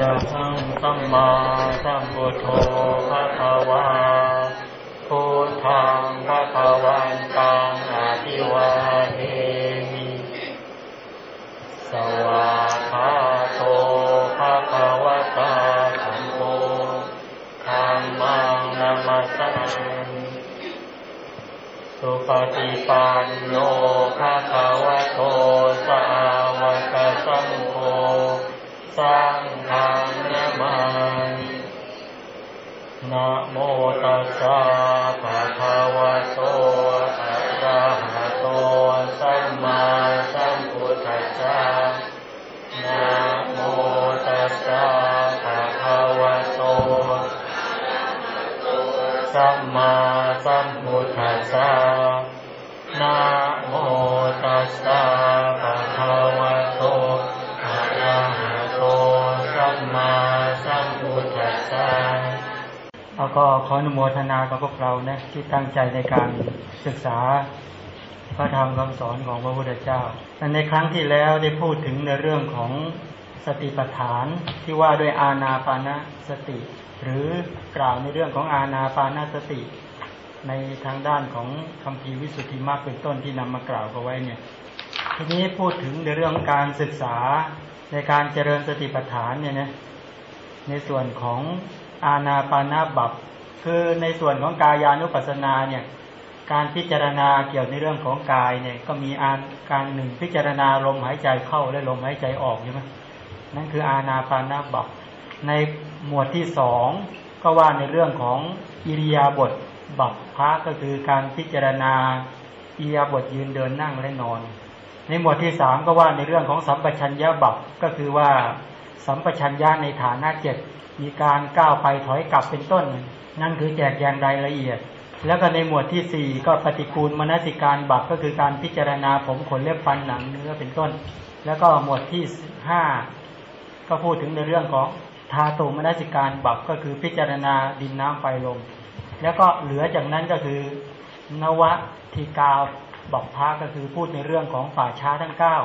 ระหังสัมมาสัมพุทโธภะคะวาพุทธังภะคะวันตังอะภิวาเทมิสวาคาโตภะคะวะตาธัมโมธัมมังนัมสสะสุปฏิปันโนภะคะวะโตสาวกสังโฆสั นะโมตัสสะภะคะวะโตอะระหะโตสัมมาสัมพุทธัสสะนะโมตัสสะภะคะวะโตสัมมาสัมพุทธัสสะนะโมตัสสะภะคะวะ แล้วก็ขออนุโมทนากับพวกเรานะที่ตั้งใจในการศึกษาพระธรรมคำสอนของพระพุทธเจ้าแต่ในครั้งที่แล้วได้พูดถึงในเรื่องของสติปัฏฐานที่ว่าด้วยอาณาปานสติ หรือกล่าวในเรื่องของอาณาปานสติ ในทางด้านของคำพีวิสุทธิมรรคเป็นต้นที่นำมากล่าวเอาไว้เนี่ย ทีนี้พูดถึงในเรื่องการศึกษาในการเจริญสติปัฏฐานเนี่ยนะในส่วนของ อาณาปานาบับคือในส่วนของกายานุปัสสนาเนี่ยการพิจารณาเกี่ยวในเรื่องของกายเนี่ยก็มีอาการหนึ่งพิจารณาลมหายใจเข้าและลมหายใจออกใช่ไหมนั่นคืออาณาปานาบับในหมวดที่สองก็ว่าในเรื่องของอิริยาบถบัพพะก็คือการพิจารณาอิริยาบถยืนเดินนั่งและนอน ในหมวดที่สามก็ว่าในเรื่องของสัมปชัญญะบัพก็คือว่า สัมปชัญญะในฐานะเจ็ดมีการก้าวไปถอยกลับเป็นต้น นั่นคือแจกแจงรายละเอียด แล้วก็ในหมวดที่สี่ก็ปฏิกูลมนสิการบัพก็คือการพิจารณาผมขนเล็บฟันหนังเนื้อเป็นต้น แล้วก็หมวดที่ห้าก็พูดถึงในเรื่องของทาตุมนสิการบัพก็คือพิจารณาดินน้ำไฟลม แล้วก็เหลือจากนั้นก็คือนวทิกาบัพพะก็คือพูดในเรื่องของป่าช้าทั้งเก้า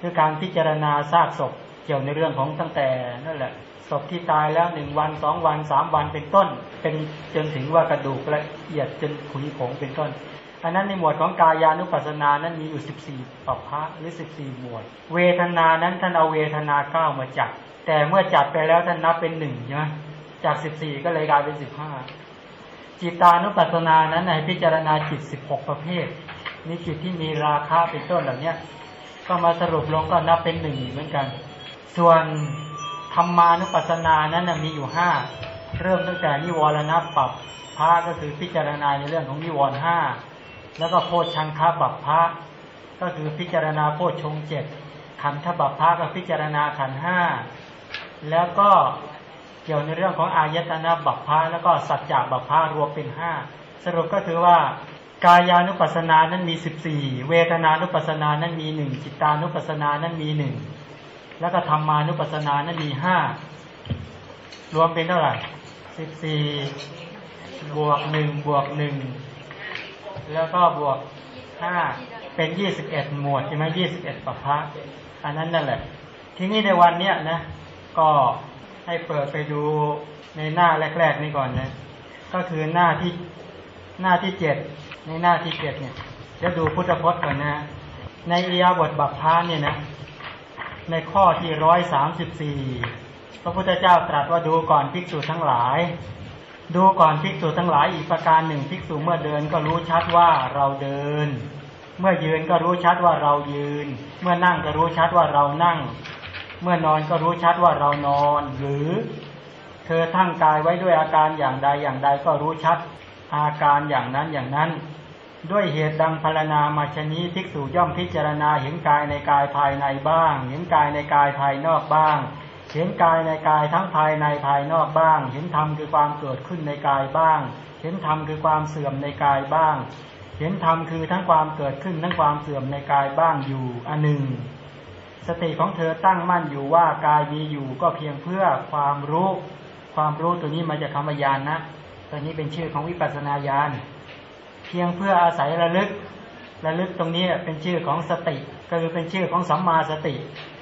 คือการพิจารณาซากศพ เกี่ยวในเรื่องของตั้งแต่นั่นแหละศพที่ตายแล้วหนึ่งวันสองวันสามวันเป็นต้น เป็นจนถึงว่ากระดูกละเอียดจนขุยผงเป็นต้น อันนั้นในหมวดของกายานุปัสสนานั้นมีอยู่สิบสี่ปัพพะหรือสิบสี่หมวด เวทนานั้นท่านเอาเวทนาเก้ามาจัดแต่เมื่อจัดไปแล้วท่านนับเป็นหนึ่งใช่ไหมจากสิบสี่ก็เลยกลายเป็นสิบห้าจิตานุปัสสนานั้นในพิจารณาจิตสิบหกประเภทมีจิตที่มีราคะเป็นต้นเหล่านี้ก็มาสรุปลงก็นับเป็นหนึ่งเหมือนกัน ส่วนธรรมานุปัสสนานั้นมีอยู่ห้าเริ่มตั้งแต่นิวรณปรับพระก็คือพิจารณาในเรื่องของนิวรณ์ห้าแล้วก็โพชังคาบัพพระก็คือพิจารณาโพชงเจ็ดขันธบัพพระก็พิจารณาขันห้าแล้วก็เกี่ยวในเรื่องของอายตนะบัพพะแล้วก็สัจจะบัพพะรวมเป็นห้าสรุปก็คือว่ากายานุปัสสนานั้นมีสิบสี่เวทนานุปัสสนานั้นมีหนึ่งจิตานุปัสสนานั้นมีหนึ่ง แล้วก็ธรรมานุปัสสนานั้นมีห้ารวมเป็นเท่าไหร่สิบสี่บวกหนึ่งบวกหนึ่งแล้วก็บวกห้าเป็นยี่สิบเอ็ดหมวดใช่ไหมยี่สิบเอ็ดปัพพะอันนั้นนั่นแหละ ทีนี้ในวันเนี้ยนะ ก็ให้เปิดไปดูในหน้าแรก ๆ นี่ก่อนนะก็คือหน้าที่หน้าที่เจ็ดในหน้าที่เจ็ดเนี่ยจะดูพุทธพจน์ก่อนนะ ในเอียาบทบัพพาเนี่ยนะ ในข้อที่ร้อยสามสิบสี่พระพุทธเจ้าตรัสว่าดูก่อนภิกษุทั้งหลาย ดูก่อนภิกษุทั้งหลายอีกประการหนึ่งภิกษุเมื่อเดินก็รู้ชัดว่าเราเดิน เมื่อยืนก็รู้ชัดว่าเรายืน เมื่อนั่งก็รู้ชัดว่าเรานั่ง เมื่อนอนก็รู้ชัดว่าเรานอน หรือเธอทั้งกายไว้ด้วยอาการอย่างใดอย่างใดก็รู้ชัด อาการอย่างนั้นอย่างนั้น ด้วยเหตุดังพรรณนามาชนี้ภิกษุย่อมพิจารณาเห็นกายในกายภายในบ้าง เห็นกายในกายภายนอกบ้าง เห็นกายในกายทั้งภายในภายนอกบ้าง เห็นธรรมคือความเกิดขึ้นในกายบ้าง เห็นธรรมคือความเสื่อมในกายบ้าง เห็นธรรมคือทั้งความเกิดขึ้นทั้งความเสื่อมในกายบ้างอยู่อันหนึ่ง สติของเธอตั้งมั่นอยู่ว่ากายมีอยู่ก็เพียงเพื่อความรู้ ความรู้ตัวนี้มาจากคำวิญญาณนะตัวนี้เป็นชื่อของวิปัสสนาญาณ เพียงเพื่ออาศัยระลึก ระลึกตรงนี้เป็นชื่อของสติ ก็คือเป็นชื่อของสัมมาสติ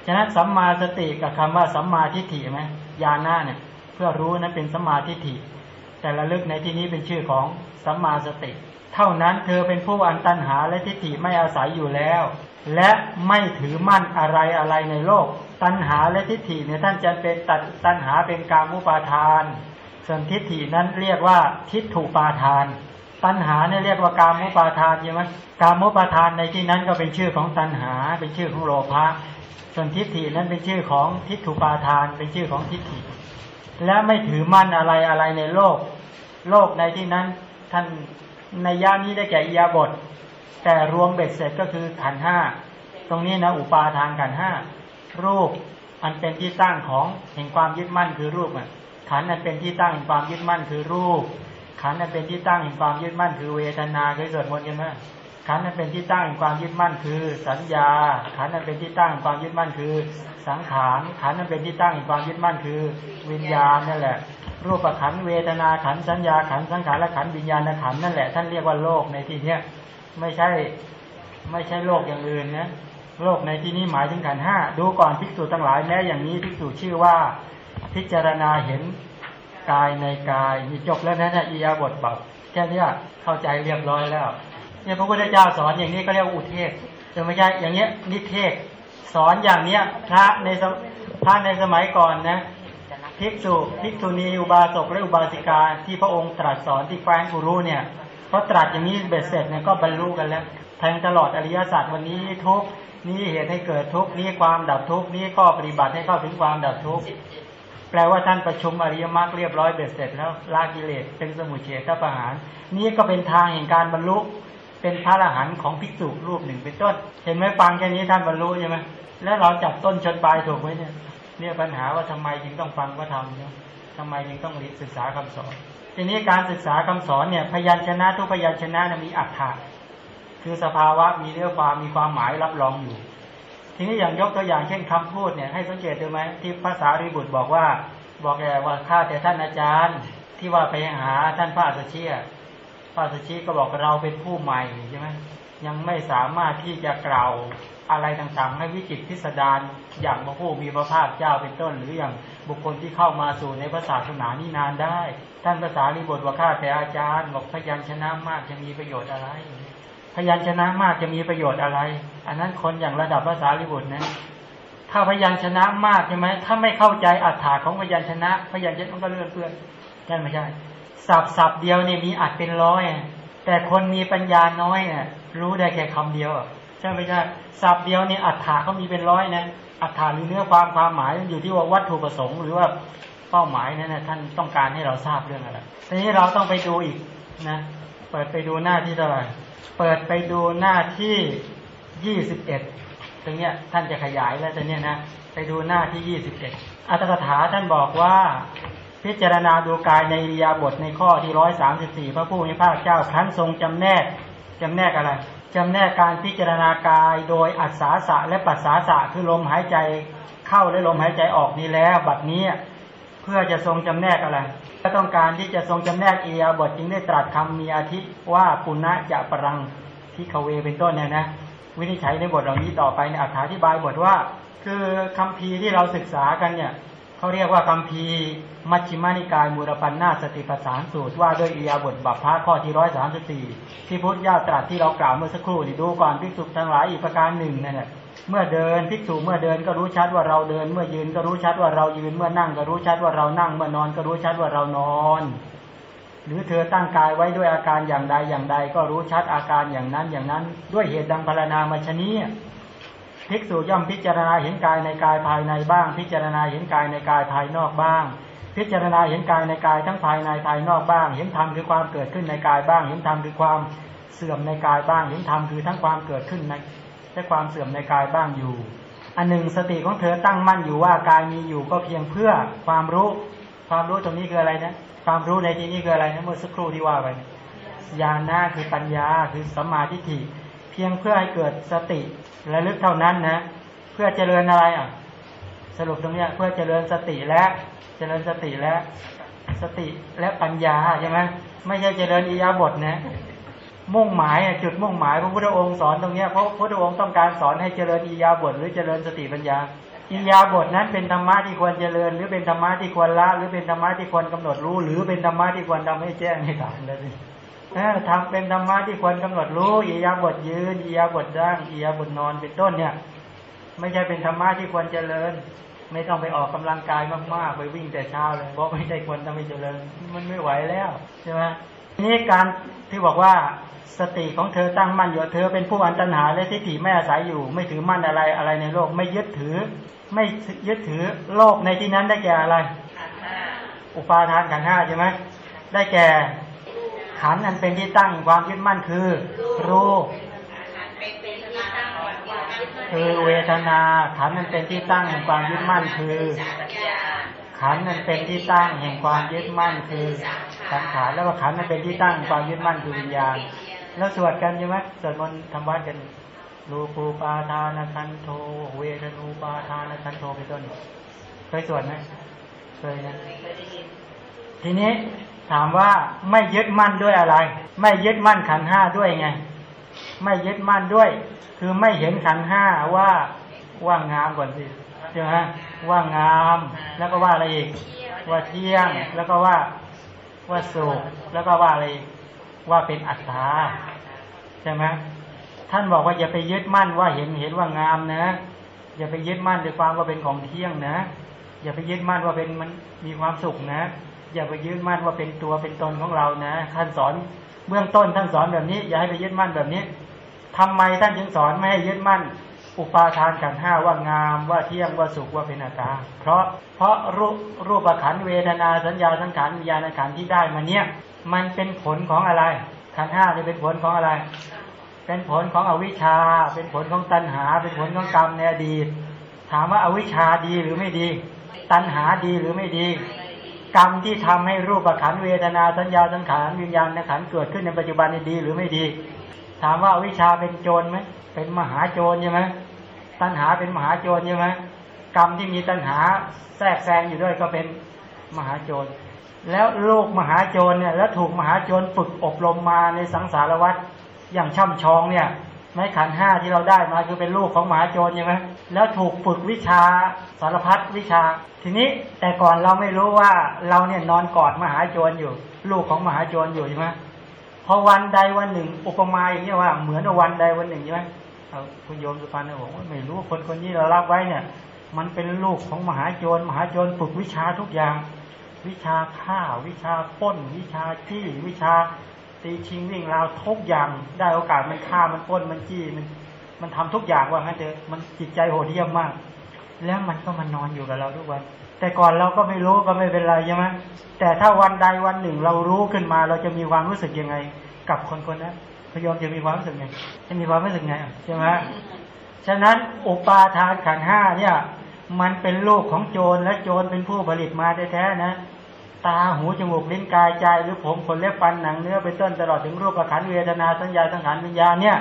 ฉะนั้นสัมมาสติกับคำว่าสัมมาทิฏฐิไหมญาณะเนี่ยเพื่อรู้นั้นเป็นสัมมาทิฏฐิ แต่ละลึกในที่นี้เป็นชื่อของสัมมาสติ เท่านั้นเธอเป็นผู้อันตันหาและทิฏฐิไม่อาศัยอยู่แล้ว และไม่ถือมั่นอะไรอะไรในโลก ตัณหาและทิฏฐิเนี่ยท่านจะเป็นตัดตัณหาเป็นการมุปาทาน ส่วนทิฏฐินั้นเรียกว่าทิฏฐุปาทาน ตัณหาเนี่ยเรียกว่ากามุปาทานใช่ไหมกามุปาทานในที่นั้นก็เป็นชื่อของตัณหา เป็นชื่อของโลภะส่วนทิฏฐินั้นเป็นชื่อของทิฏฐุปาทาน เป็นชื่อของทิฏฐิ และไม่ถือมั่นอะไรอะไรในโลก โลกในที่นั้นท่านในย่านนี้ได้แก่อียาบท แต่รวมเบ็ดเสร็จก็คือขันห้าตรงนี้นะอุปาทานขันห้ารูปอันเป็นที่ตั้งของแห่งความยึดมั่นคือรูปอะขันอันเป็นที่ตั้งแห่งความยึดมั่นคือรูป ขันอันเป็นที่ตั้งแห่งความยึดมั่นคือเวทนาเคยสวดมนต์กันไหมขันอันเป็นที่ตั้งแห่งความยึดมั่นคือ สัญญา ขันอันเป็นที่ตั้งแห่งความยึดมั่นคือ สังขาร ขันอันเป็นที่ตั้งแห่งความยึดมั่นคือ วิญญาณนั่นแหละ รูปขันเวทนาขันสัญญาขันสังขารและขันวิญญาณขันนั่นแหละท่านเรียกว่าโลกในที่เนี้ยไม่ใช่ไม่ใช่โลกอย่างอื่นนะโลกในที่นี้หมายถึงขันห้าดูก่อนภิกษุทั้งหลายแม้อย่างนี้ภิกษุชื่อว่า พิจารณาเห็น กายในกายมีจบแล้วนะนะอียาบทเบาแค่นี้เข้าใจเรียบร้อยแล้ว เนี่ยพระพุทธเจ้าสอนอย่างนี้ก็เรียกวุเทศแต่ไม่ใช่อย่างเงี้ยนิเทศ สอนอย่างเนี้ยพระในสมพระในสมัยก่อนนะภิกษุภิกษุณีอุบาสกและอุบาสิกาที่พระองค์ตรัสสอนที่แคว้นกุรุเนี่ยเพอตรัสอย่างนี้เบ็ดเสร็จเนี่ยก็บรรลุกันแล้วแทงตลอดอริยศาสัจวันนี้ทุกนี้เหตุให้เกิดทุกนี้ความดับทุกนี้ก็ปฏิบัติให้เข้าถึงความดับทุก แปลว่าท่านประชุมอริยมรรคเรียบร้อยเบ็ดเสร็จแล้วละกิเลสเป็นสมุทเฉทประหาร นี้ก็เป็นทางแห่งการบรรลุเป็นพระอรหันต์ของภิกษุรูปหนึ่งเป็นต้น เห็นไหมฟังแค่นี้ท่านบรรลุใช่ไหมแล้วเราจับต้นชนปลายถูกไหมเนี่ยเนี่ยปัญหาว่าทำไมจึงต้องฟังพระธรรมเนี่ยทำไมจึงต้องศึกษาคำสอน ทีนี้การศึกษาคำสอนเนี่ยพยัญชนะทุกพยัญชนะนะมีอัตถะคือสภาวะมีเรื่องความมีความหมายรับรองอยู่ ทีนี้อย่างยกตัวอย่างเช่นคำพูดเนี่ยให้สังเกตดูไหมที่ภาษาริบุตรบอกว่า บอกแกว่าข้าแต่ท่านอาจารย์ ที่ว่าไปหาท่านพระอัสสเชีพระอัสสชีก็บอกเราเป็นผู้ใหม่ใช่ไหมยังไม่สามารถที่จะกล่าวอะไรต่างๆ ให้วิจิตพิสดารอย่างพระผู้มีพระภาคเจ้าเป็นต้น หรืออย่างบุคคลที่เข้ามาสู่ในพระศาสนานี้นานได้ ท่านภาษาริบทว่าข้าแต่อาจารย์ บอกพยัญชนะมากจะมีประโยชน์อะไร พยัญชนะมากจะมีประโยชน์อะไร อันนั้นคนอย่างระดับภาษาริบุตรนะถ้าพยัญชนะมากใช่ไหมถ้าไม่เข้าใจอัฏฐาของพยัญชนะ พยัญชนะมันก็เลื่อนเปื้อนใช่ไหมใช่สับสับเดียวเนี่ยมีอัดเป็นร้อยแต่คนมีปัญญาน้อยเนี่ยรู้ได้แค่คำเดียวใช่ไหมใช่สับเดียวเนี่ยอัฏฐาเขามีเป็นร้อยนะอัฏฐาหรือเนื้อความความหมายอยู่ที่ว่าวัตถุประสงค์หรือว่าเป้าหมายนั้นนะท่านต้องการให้เราทราบเรื่องอะไรทีนี้เราต้องไปดูอีกนะ เปิดไปดูหน้าที่เท่าไหร่เปิดไปดูหน้าที่ ยี่สิบเอ็ดตรงเนี้ยท่านจะขยายแล้วตรงเนี้ยนะไปดูหน้าที่ยี่สิบเอ็ดอัตถกถาท่านบอกว่า พิจารณาดูกายในริยาบถในข้อที่ร้อยสามสิบสี่พระผู้มีพระเจ้าครั้นทรงจำแนกจำแนกอะไรจำแนกการพิจารณากายโดยอัศาสะและปัสสาสะคือลมหายใจเข้าและลมหายใจออกนี้แล้วบัดนี้เพื่อจะทรงจำแนกอะไรก็ต้องการที่จะทรงจำแนกเอิริยบถจึงได้ตรัสคำมีอาทิว่าปุณณะจะปรังที่เขาเวเป็นต้นเนี่ยนะ วินิจฉัยในบทเหล่านี้ต่อไปในอธิบายบทว่า คือคำพีที่เราศึกษากันเนี่ยเขาเรียกว่าคำพีมัชฌิมานิกายมูรปันนาสติปัฏฐานสูตรว่าด้วยอิยาบถบัพพะข้อที่ร้อยสามสิบสี่ที่พุทธญาตรัสที่เรากล่าวเมื่อสักครู่นี่ดูก่อนภิกษุทั้งหลายอีกประการหนึ่งนั่นแหละเมื่อเดินภิกษุเมื่อเดินก็รู้ชัดว่าเราเดิน เมื่อยืนก็รู้ชัดว่าเรายืน เมื่อนั่งก็รู้ชัดว่าเรานั่ง เมื่อนอนก็รู้ชัดว่าเรานอน หรือเธอตั้งกายไว้ด้วยอาการอย่างใดอย่างใด ก็รู้ชัดอาการอย่างนั้นอย่างนั้น ด้วยเหตุดังพรรณนามาชนีภิกษุย่อมพิจารณาเห็นกายในกายภายในบ้าง พิจารณาเห็นกายในกายภายนอกบ้าง พิจารณาเห็นกายในกายทั้งภายในภายนอกบ้าง เห็นธรรมคือความเกิดขึ้นในกายบ้าง เห็นธรรมคือความเสื่อมในกายบ้าง เห็นธรรมคือทั้งความเกิดขึ้นในและความเสื่อมในกายบ้างอยู่ อันหนึ่งสติของเธอตั้งมั่นอยู่ว่ากายมีอยู่ก็เพียงเพื่อความรู้ ความรู้ตรงนี้คืออะไรนะ ความรู้ในที่นี้คืออะไรนะเมื่อสักครู่ที่ว่าไปญาณะคือปัญญาคือสัมมาทิฏฐิเพียงเพื่อให้เกิดสติและลึกเท่านั้นนะ เพื่อเจริญอะไรอะ สรุปตรงนี้เพื่อเจริญสติและเจริญสติและสติและปัญญาใช่ไหมไม่ใช่เจริญอิยาบทนะมุ่งหมายจุดมุ่งหมายพระพุทธองค์สอนตรงนี้เพราะพระพุทธองค์ต้องการสอนให้เจริญอิยาบทหรือเจริญสติปัญญา อิยาบทนั้นเป็นธรรมะที่ควรเจริญ หรือเป็นธรรมะที่ควรละหรือเป็นธรรมะที่ควรกำหนดรู้ หรือเป็นธรรมะที่ควรทำให้แจ้งให้ถามได้สิทำเป็นธรรมะที่ควรกำหนดรู้อิยาบทยืนอิยาบทร่างอิยาบทนอนเป็นต้นเนี่ย ไม่ใช่เป็นธรรมะที่ควรเจริญ ไม่ต้องไปออกกำลังกายมากๆ ไปวิ่งแต่เช้าเลยเพราะไม่ใช่ควรทำให้เจริญ มันไม่ไหวแล้วใช่ไหมนี่การที่บอกว่า สติของเธอตั้งมั่นอยู่เธอเป็นผู้อันตัญหาและทิฏฐิไม่อาศัยอยู่ ไม่ถือมั่นอะไรอะไรในโลก ไม่ยึดถือ ไม่ยึดถือโลกในที่นั้นได้แก่อะไร อุปาทานขันห้าใช่ไหมได้แก่ขันอันเป็นที่ตั้งความยึดมั่นคือรูปคือเวทนาขันอันเป็นที่ตั้งแห่งความยึดมั่นคือ ขันอันเป็นที่ตั้งแห่งความยึดมั่นคือสังขารแล้วก็ขันอันเป็นที่ตั้งความยึดมั่นคือวิญญาณ แล้วสวดกันใช่ไหมสวดมนต์ทำวัดกันรูปูปาทานคันโทเวทนูปาทานคันโทเป็นต้นเคยสวดไหมเคยนะทีนี้ถามว่าไม่ยึดมั่นด้วยอะไร ไม่ยึดมั่นขันห้าด้วยไง ไม่ยึดมั่นด้วย คือไม่เห็นขันห้าว่าว่างามก่อนสิใช่ไหมว่างาม แล้วก็ว่าอะไรอีก ว่าเที่ยงแล้วก็ว่าว่าสุขแล้วก็ว่าอะไรอีก ว่าเป็นอัตตาใช่ไหมท่านบอกว่าอย่าไปยึดมั่นว่าเห็นเห็นว่างามนะ อย่าไปยึดมั่นด้วยความว่าเป็นของเที่ยงนะ อย่าไปยึดมั่นว่าเป็นมันมีความสุขนะ อย่าไปยึดมั่นว่าเป็นตัวเป็นตนของเรานะ ท่านสอนเบื้องต้นท่านสอนแบบนี้ อย่าให้ไปยึดมั่นแบบนี้ทำไมท่านจึงสอนไม่ให้ยึดมั่น อุปาทานขันห้าว่างามว่าเที่ยงว่าสุขว่าเป็นอัตตาเพราะเพราะรูปรูปขันเวทนาสัญญาสังขารวิญญาณขันที่ได้มาเนี้ย มันเป็นผลของอะไรขันห้าจะเป็นผลของอะไร เป็นผลของอวิชชา เป็นผลของตัณหา เป็นผลของกรรมในอดีต ถามว่าอาวิชชาดีหรือไม่ดี ตัณหาดีหรือไม่ดี กรรมที่ทำให้รูปขันเวทนาสัญญาสังขารวิญญาณขันเกิดขึ้นในปัจจุบันดีหรือไม่ดี ถามว่าอวิชชาเป็นโจรไหมเป็นมหาโจรใช่ไหมตัณหาเป็นมหาโจรใช่ไหมกรรมที่มีตัณหาแทรกแซงอยู่ด้วยก็เป็นมหาโจร แล้วลูกมหาโจรเนี่ยแล้วถูกมหาโจรฝึกอบรมมาในสังสารวัฏอย่างช่ำชองเนี่ยไม้ขันห้าที่เราได้มาคือเป็นลูกของมหาโจรใช่ไหมแล้วถูกฝึกวิชาสารพัดวิชา ทีนี้แต่ก่อนเราไม่รู้ว่าเราเนี่ยนอนกอดมหาโจรอยู่ ลูกของมหาโจรอยู่ใช่ไหมพอวันใดวันหนึ่ง อุปมาอย่างนี้ว่า เหมือนวันใดวันหนึ่งใช่ไหมคุณโยมสุพรรณบอกว่าไม่รู้คนคนนี้เรารับไว้เนี่ย มันเป็นลูกของมหาโจรมหาโจรฝึกวิชาทุกอย่าง วิชาฆ่า วิชาป้น วิชาจี้วิชาตีชิงวิ่งราวทุกอย่างได้โอกาสมันฆ่ามันป้นมันจี้มัน มันทำทุกอย่างว่างั้นเถอะมันจิตใจโหดเหี้ยมมาก แล้วมันก็มานอนอยู่กับเราทุกวัน แต่ก่อนเราก็ไม่รู้ก็ไม่เป็นไรใช่ไหมแต่ถ้าวันใดวันหนึ่งเรารู้ขึ้นมา เราจะมีความรู้สึกยังไง กับคนคนนั้นพยอมจะมีความรู้สึกไงจะมีความรู้สึกไงใช่ไหมฉะนั้นอุปาทานขันห้าเนี่ย มันเป็นลูกของโจรและโจรเป็นผู้ผลิตมาแท้ๆนะ ตาหูจมูกลิ้นกายใจหรือผมขนเล็บฟันหนังเนื้อเป็นต้นตลอดถึงรูปขันเวทนาสัญญาสังขารวิญญาณเนี่ย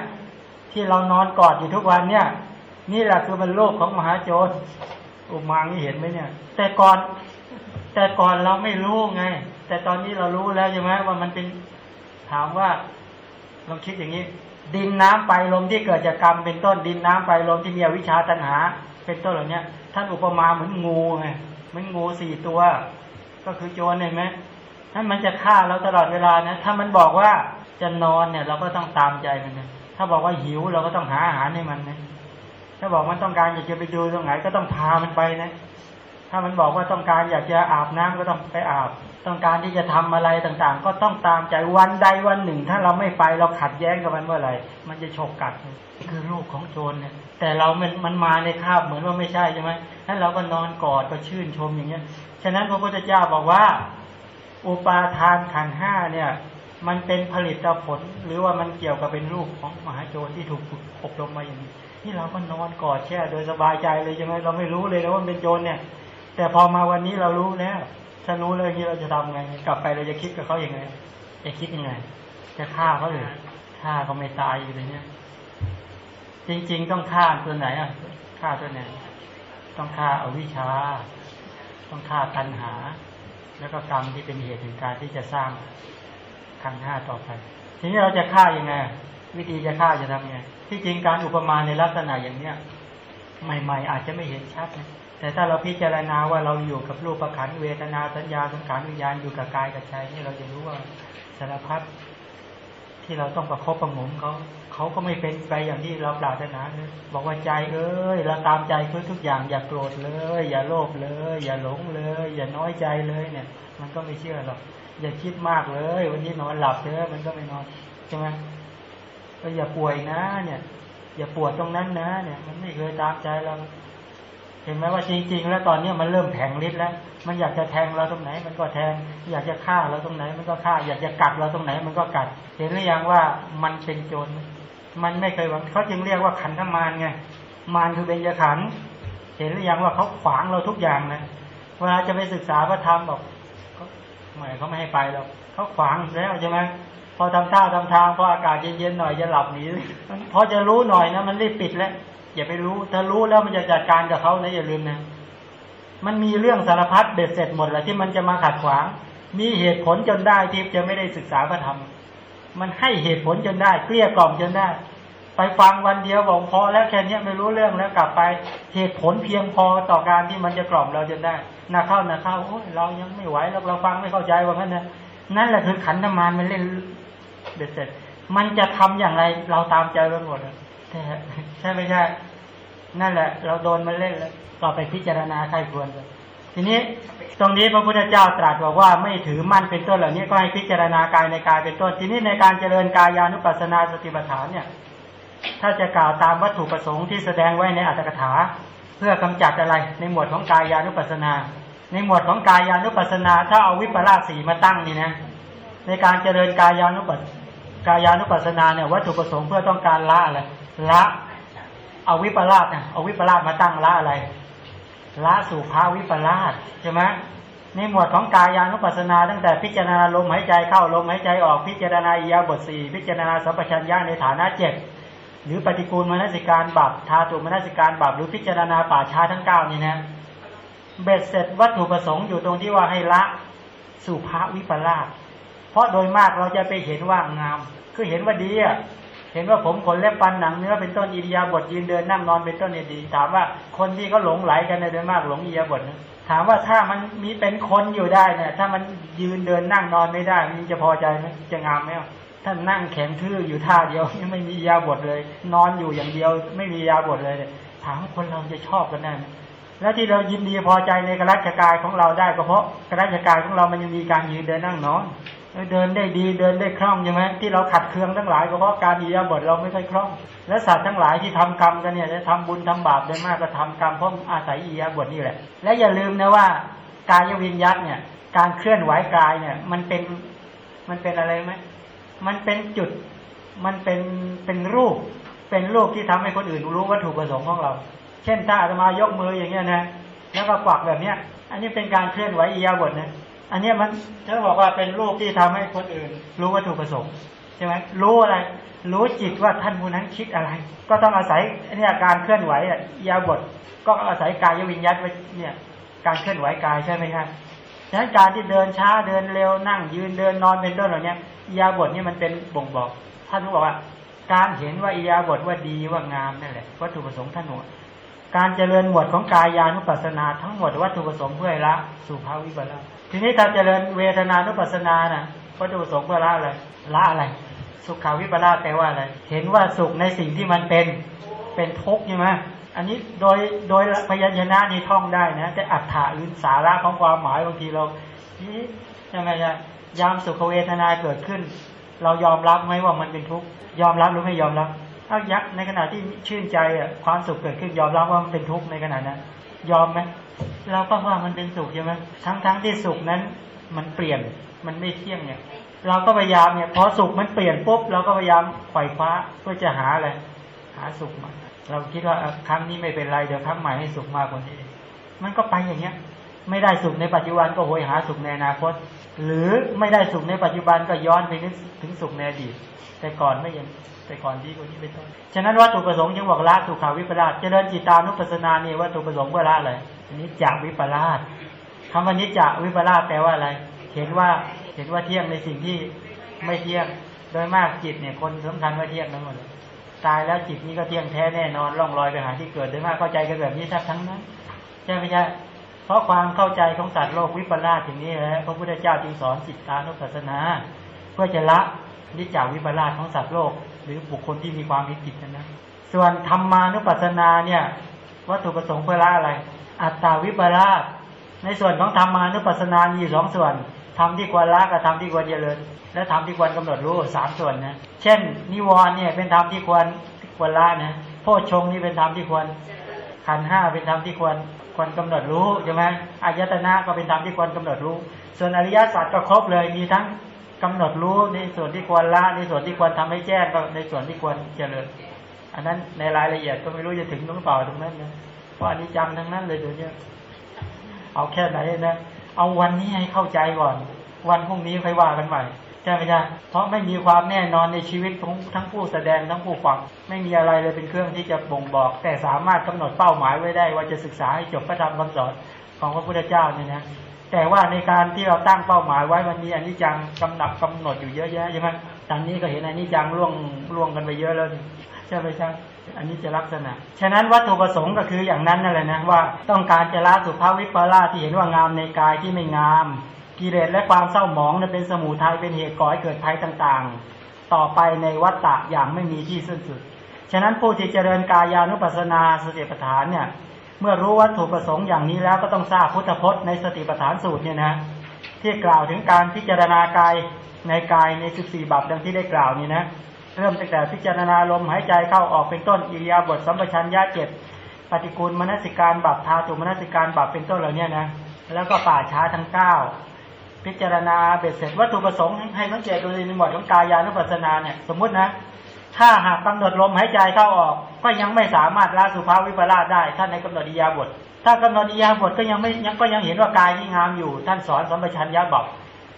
ที่เรานอนกอดอยู่ทุกวันเนี่ย นี่แหละคือมันโลกของมหาโจรอุมานี่เห็นไหมเนี่ย แต่ก่อน แต่ก่อนเราไม่รู้ไง แต่ตอนนี้เรารู้แล้วใช่ไหมว่ามันเป็นถามว่าลองคิดอย่างนี้ ดินน้ำไฟลมที่เกิดจากกรรมเป็นต้นดินน้ำไฟลมที่มีวิชชาตัณหา เป็นต้นเหล่านี้ท่านอุปมาเหมือนงูไงเหมือนงูสี่ตัว ก็คือโจรเห็นไหมถ้ามันจะฆ่าเราตลอดเวลานะ ถ้ามันบอกว่าจะนอนเนี่ย เราก็ต้องตามใจมันนะถ้าบอกว่าหิวเราก็ต้องหาอาหารให้มันนะถ้าบอกมันต้องการอยากจะไปดูตรงไหนก็ต้องพามันไปนะ ถ้ามันบอกว่าต้องการอยากจะอาบน้ำก็ต้องไปอาบ ต้องการที่จะทำอะไรต่างๆ ก็ต้องตามใจวันใดวันหนึ่ง ถ้าเราไม่ไปเราขัดแย้งกับมันเมื่อไหร่ มันจะฉกกัดคือลูกของโจรเนี่ย แต่เรามันมันมาในคาบเหมือนว่าไม่ใช่ใช่ไหมนั้นเราก็นอนกอดก็ชื่นชมอย่างเงี้ย ฉะนั้นพระพุทธเจ้าบอกว่า อุปาทานขันห้าเนี่ย มันเป็นผลิตผล หรือว่ามันเกี่ยวกับเป็นลูกของมหาโจรที่ถูกฝึกอบรมมาอย่างนี้ที่เราก็นอนกอดแช่โดยสบายใจเลยใช่ไหมเราไม่รู้เลยนะว่าเป็นโจรเนี่ย แต่พอมาวันนี้เรารู้แล้วถ้ารู้เลยที่เราจะทำไง กลับไปเราจะคิดกับเขาอย่างไงจะคิดยังไง จะฆ่าเขาหรือฆ่าเขาไม่ตายอยู่เลยเนี่ย จริง ๆ ต้องฆ่าตัวไหนอะฆ่าตัวไหนต้องฆ่าอาวิชชา ต้องฆ่าตัณหา แล้วก็กรรมที่เป็นเหตุถึงการที่จะสร้างขันห้าต่อไป ทีนี้เราจะฆ่ายังไง วิธีจะฆ่าจะทำยังไงที่จริงการอุปมาในลักษณะอย่างเนี้ยใหม่ ๆ อาจจะไม่เห็นชัดนะแต่ถ้าเราพิจารณาว่าเราอยู่กับรูปประขันเวทนาสัญญาสังขารวิญญาณอยู่กับกายกับใจนี่เราจะรู้ว่าสารพัด ที่เราต้องประคบประงมเขาเขาก็ไม่เป็นไปอย่างที่เราปรารถนาเลยบอกว่าใจเอ้ยเราตามใจเพื่อทุกอย่างอย่าโกรธเลย อย่าโลภเลย อย่าหลงเลย อย่าน้อยใจเลยเนี่ย มันก็ไม่เชื่อหรอกอย่าคิดมากเลย วันนี้นอนหลับเถอะมันก็ไม่นอนใช่ไหมก็อย่าป่วยนะ เนี่ย อย่าปวดตรงนั้นนะ เนี่ย มันไม่เคยตามใจเรา เห็นไหมว่าจริง ๆ แล้วตอนนี้มันเริ่มแผงฤทธิ์แล้ว มันอยากจะแทงเราตรงไหน มันก็แทง อยากจะฆ่าเราตรงไหน มันก็ฆ่า อยากจะกัดเราตรงไหน มันก็กัด เห็นหรือยังว่ามันเป็นโจร มันไม่เคยหวังเขาจึงเรียกว่าขันธมารไง มารคือเบญจขันธ์เห็นหรือยังว่าเขาขวางเราทุกอย่างนะ เวลาจะไปศึกษาพระธรรมบอกเขาไม่เขาไม่ให้ไปหรอกเขาขวางแล้วใช่ไหมพอทำท่าทำทางพออากาศเย็นๆหน่อยจะหลับหนีพอจะรู้หน่อยนะมันรีบปิดแล้ว อย่าไปรู้ ถ้ารู้แล้วมันจะจัดการกับเขานะอย่าลืมนะมันมีเรื่องสารพัดเบ็ดเสร็จหมดแหละที่มันจะมาขัดขวาง มีเหตุผลจนได้ที่จะไม่ได้ศึกษาพระธรรม มันให้เหตุผลจนได้ เกลี้ยกล่อมจนได้ ไปฟังวันเดียวบอกพอแล้วแค่นี้ไม่รู้เรื่องแล้วกลับไป เหตุผลเพียงพอต่อการที่มันจะกล่อมเราจนได้นาเข้านาเข้าโอ้ยเรายังไม่ไหวแล้วเราฟังไม่เข้าใจว่างั้นนะนั่นแหละคือขันธมารมันเล่นเด็ดเสร็จ มันจะทำอย่างไรเราตามใจไปหมดใช่ ใช่ไม่ใช่ นั่นแหละ เราโดนมันเล่นแล้วต่อไปพิจารณาใครควรเลยทีนี้ตรงนี้พระพุทธเจ้าตรัสบอกว่าไม่ถือมั่นเป็นต้นเหล่านี้ก็ให้พิจารณากายในกายเป็นต้น ทีนี้ในการเจริญกายานุปัสสนาสติปัฏฐานเนี่ย ถ้าจะกล่าวตามวัตถุประสงค์ที่แสดงไว้ในอัตถกถา เพื่อกำจัดอะไรในหมวดของกายานุปัสสนา ในหมวดของกายานุปัสสนา ถ้าเอาวิปลาสสีมาตั้งนี่นะในการเจริญกายานุปัสกายานุปัสสนาเนี่ยวัตถุประสงค์เพื่อต้องการละอะไร ละเอาวิปลาสนี่ยเอาวิปลาสมาตั้งละอะไร ละสุภาวิปลาสใช่ไหมในหมวดของกายานุปัสสนา ตั้งแต่พิจารณาลมหายใจเข้าลมหายใจออกพิจารณาอิยาบทสี่พิจารณาสัพพัญญาในฐานะเจ็ดหรือปฏิกูลมนสิการบับทาตุมนสิการบับหรือพิจารณาป่าช้าทั้งเก้านี่นะเบ็ดเสร็จวัตถุประสงค์อยู่ตรงที่ว่าให้ละสุภาวิปลาสเพราะโดยมากเราจะไปเห็นว่างาม คือเห็นว่าดีอะ เห็นว่าผมขนเล็บฟันหนังเนื้อเป็นต้นอิริยาบถยืนเดินนั่งนอนเป็นต้นเนี่ยดี ถามว่าคนที่เขาหลงไหลกันในโดยมากหลงอิริยาบถนะถามว่าถ้ามันมีเป็นคนอยู่ได้เนี่ยถ้ามันยืนเดินนั่งนอนไม่ได้มันจะพอใจไหมจะงามไหมท่านนั่งแข็งทื่ออยู่ท่าเดียวไม่มียาบทเลย นอนอยู่อย่างเดียว ไม่มียาบทเลยถามคนเราจะชอบกันแน่แล้วที่เรายินดีพอใจในกระลักกายของเราได้ก็เพราะกระลักกายของเรามันยังมีการยืนเดินนั่งนอน เดินได้ดีเดินได้คล่องใช่ไหมที่เราขัดเคืองทั้งหลายก็เพราะการอิยาบทเราไม่ค่อยคล่อง และสัตว์ทั้งหลายที่ทำกรรมกันเนี่ยจะทำบุญทำบาปได้มากก็ทำกรรมเพราะอาศัยอิยาบทนี่แหละ และอย่าลืมนะว่ากายวิญญาตเนี่ย การเคลื่อนไหวกายเนี่ย มันเป็นมันเป็นอะไรไหมมันเป็นจุดมันเป็นเป็นรูป เป็นรูปที่ทำให้คนอื่นรู้วัตถุประสงค์ของเรา เช่นถ้าอาตมายกมืออย่างเงี้ยนะแล้วก็กวักแบบเนี้ย อันนี้เป็นการเคลื่อนไหวอิยาบทนะ อันนี้มันถ้าบอกว่าเป็นรูปที่ทำให้คนอื่น รู้วัตถุประสงค์ใช่ไหมรู้อะไร รู้จิตว่าท่านผู้นั้นคิดอะไร ก็ต้องอาศัยเนี่ยการเคลื่อนไหวอะยาบท ก็อาศัยกายวิญญาตไว้เนี่ยการเคลื่อนไหวกายใช่ไหมครับฉะนั้นการที่เดินช้าเดินเร็วนั่งยืนเดินนอนเป็นต้นเหล่านี้ยาบทนี่มันเป็นบ่งบอก ท่านบอกว่า การเห็นว่าอยาบทว่าดีว่างามนั่นแหละวัตถุประสงค์ท่านหนวดการเจริญหมวดของกายานุปัสสนาทั้งหมดวัตถุประสงค์เพื่อละสุภาวิบัล ทีนี้การเจริญเวทนานุปัสสนาน่ะวัตถุประสงเพื่อละอะไรละอะไร สุขาวิปลาสแปลว่าอะไร เห็นว่าสุขในสิ่งที่มันเป็นเป็นทุกข์ใช่ไหมอันนี้โดยโดยพยัญชนะนี่ท่องได้นะ แต่อัฏฐะหรือสาระของความหมายบางทีเราใช่ไหมจ๊ะยามสุขเวทนาเกิดขึ้น เรายอมรับไหมว่ามันเป็นทุกข์ยอมรับหรือไม่ยอมรับถ้ายักในขณะที่ชื่นใจอะความสุขเกิดขึ้นยอมรับว่ามันเป็นทุกข์ในขณะนั้น ยอมไหมเราก็ว่ามันเป็นสุขใช่ไหมทั้งทั้งที่สุขนั้น มันเปลี่ยนมันไม่เที่ยงเนี่ย เราก็พยายามเนี่ยพอสุขมันเปลี่ยนปุ๊บเราก็พยายามไขว่คว้าเพื่อจะหาอะไรหาสุขมาเราคิดว่าครั้งนี้ไม่เป็นไรเดี๋ยวครั้งใหม่ให้สุขมากกว่านี้ มันก็ไปอย่างเงี้ย ไม่ได้สุขในปัจจุบันก็โหยหาสุขในอนาคต หรือไม่ได้สุขในปัจจุบันก็ย้อนไปนึกถึงสุขในอดีต แต่ก่อนไม่ยังแต่ก่อนดีกว่านี้เป็นต้นฉะนั้นวัตถุประสงค์ยังบอกละสุขาวิปลาสเจริญจิตานุปัสสนาเนี่ยวัตถุประสงค์เพื่อละอะไรนิจจวิปลาสคำว่านิจจวิปลาสแปลว่าอะไร เห็นว่าเห็นว่าเที่ยงในสิ่งที่ไม่เที่ยงโดยมากจิตเนี่ยคนสำคัญว่าเที่ยงทั้งหมดตายแล้วจิตนี้ก็เที่ยงแท้แน่นอนล่องลอยไปหาที่เกิดได้มากเข้าใจกันแบบนี้แทบทั้งนั้นใช่ไหมใช่เพราะความเข้าใจของสัตว์โลกวิปลาสอย่างนี้แหละพระพุทธเจ้าจึงสอนจิตตานุปัสสนา เพื่อจะละ นิจจาวิปลาสของสัตว์โลก หรือบุคคลที่มีความมีจิตนะส่วนธรรมานุปัสสนาเนี่ยวัตถุประสงค์เพื่อละอะไร อัตตาวิปลาสในส่วนของธรรมานุปัสสนามีสองส่วนทำที่ควรละกับทำที่ควรเจริญ และทำที่ควรกำหนดรู้สามส่วนนะเช่น นิวรณ์เนี่ยเป็นธรรมที่ควรควรละนะโพชฌงนี่เป็นธรรมที่ควรขันห้าเป็นธรรมที่ควรควรกำหนดรู้ใช่ไหมอายตนะก็เป็นธรรมที่ควรกำหนดรู้ ส่วนอริยสัจก็ครบเลยมีทั้ง กำหนดรู้ในส่วนที่ควรละในส่วนที่ควรทำให้แจ้งก็ในส่วนที่ควรเจริญ อันนั้นในรายละเอียดก็ไม่รู้จะถึงตรงเปล่าตรงนั้นนะเพราะอันนี้จังทั้งนั้นเลยเดี๋ยวนี้เอาแค่ไหนนะเอาวันนี้ให้เข้าใจก่อน วันพรุ่งนี้ค่อยว่ากันใหม่ใช่ไหมจ๊ะเพราะไม่มีความแน่นอนในชีวิตของทั้งผู้แสดงทั้งผู้ฟัง ไม่มีอะไรเลยเป็นเครื่องที่จะบ่งบอก แต่สามารถกำหนดเป้าหมายไว้ได้ว่าจะศึกษาให้จบพระธรรมคำสอนของพระพุทธเจ้าเนี่ยนะ แต่ว่าในการที่เราตั้งเป้าหมายไว้มันมีอนิจจังกำหนับกำหนดอยู่เยอะแยะใช่ไหมตอนนี้ก็เห็นอนิจจังล่วงล่วงกันไปเยอะแล้วใช่ไหมจ๊ะอันนี้จะลักษณะ ฉะนั้นวัตถุประสงค์ก็คืออย่างนั้นนั่นแหละนะว่าต้องการจะละสุภาพวิปลาสที่เห็นว่างามในกายที่ไม่งาม กิเลสและความเศร้าหมองเป็นสมุทัยเป็นเหตุก่อให้เกิดภัยต่างๆ ต่อไปในวัฏฏะอย่างไม่มีที่สิ้นสุด ฉะนั้นผู้ที่เจริญกายานุปัสสนาสติปัฏฐานเนี่ย เมื่อรู้วัตถุประสงค์อย่างนี้แล้วก็ต้องทราบพุทธพจน์ในสติปัฏฐานสูตรเนี่ยนะที่กล่าวถึงการพิจารณากายในกายในสิบสี่บัพดังที่ได้กล่าวนี่นะเริ่มตั้งแต่พิจารณาลมหายใจเข้าออกเป็นต้นอิริยาบถสัมปชัญญะเจ็ดปฏิกูลมนสิการบัพทาตุมนสิการบัพเป็นต้นเหล่านี้นะแล้วก็ป่าช้าทั้งเก้าพิจารณาเบ็ดเสร็จวัตถุประสงค์ให้สังเกตดูในหมวดของกายานุปัสสนาเนี่ยสมมตินะ ถ้าหากกำหนดลมหายใจเข้าออก ก็ยังไม่สามารถละสุภาพวิปลาสได้ ท่านในกำหนดอิยาบท ถ้ากำหนดอิยาบทก็ยังไม่ยังก็ยังเห็นว่ากายที่งามอยู่ ท่านสอนสัมปชัญญะบอก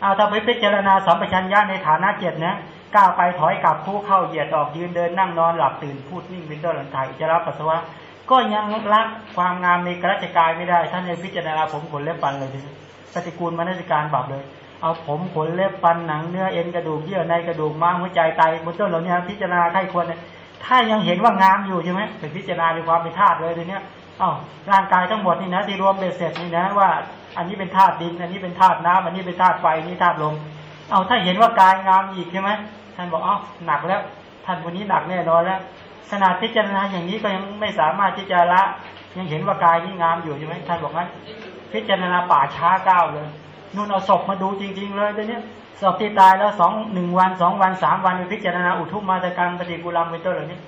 เอาถ้าไปพิจารณาสัมปชัญญะในฐานะเจ็ดนะก้าวไปถอยกลับคู่เข้าเหยียดออกยืนเดินนั่งนอนหลับตื่นพูดนิ่งเป็นต้นหลังถ่ายจะรับปัสสาวะก็ยังละความงามในกระจกายไม่ได้ ท่านในพิจารณาผมขนเล็บฟันเลยทีปฏิกูลมนสิการบับเลย เอาผมขนเล็บฟันหนังเนื้อเอ็นกระดูกเยื่อในกระดูกม้ามหัวใจไตบนต้นเหล่านี้พิจารณาไข้ควรถ้ายังเห็นว่างามอยู่ใช่ไหมไปพิจารณาในความเป็นธาตุเลยทีเนี้ยอ๋อร่างกายทั้งหมดนี่นะที่รวมเบ็ดเสร็จนี่นะว่า อันนี้เป็นธาตุดิน อันนี้เป็นธาตุน้ำอันนี้เป็นธาตุไฟนี่ธาตุลมเอาถ้าเห็นว่ากายงามอีกใช่ไหมท่านบอกอ๋อหนักแล้ว ท่านคนนี้หนักแน่นอนแล้วขนาดพิจารณาอย่างนี้ก็ยังไม่สามารถที่จะละยังเห็นว่ากายนี่งามอยู่ใช่ไหมท่านบอกงั้นพิจารณาป่าช้าก้าวเลย นู่นเอาศพมาดูจริง ๆ เลยตัวเนี้ยศพที่ตายแล้วสองหนึ่งวันสองวันสามวันไปพิจารณาอุทุมมาตะกังปฏิกุลังเป็นต้นเหล่านี้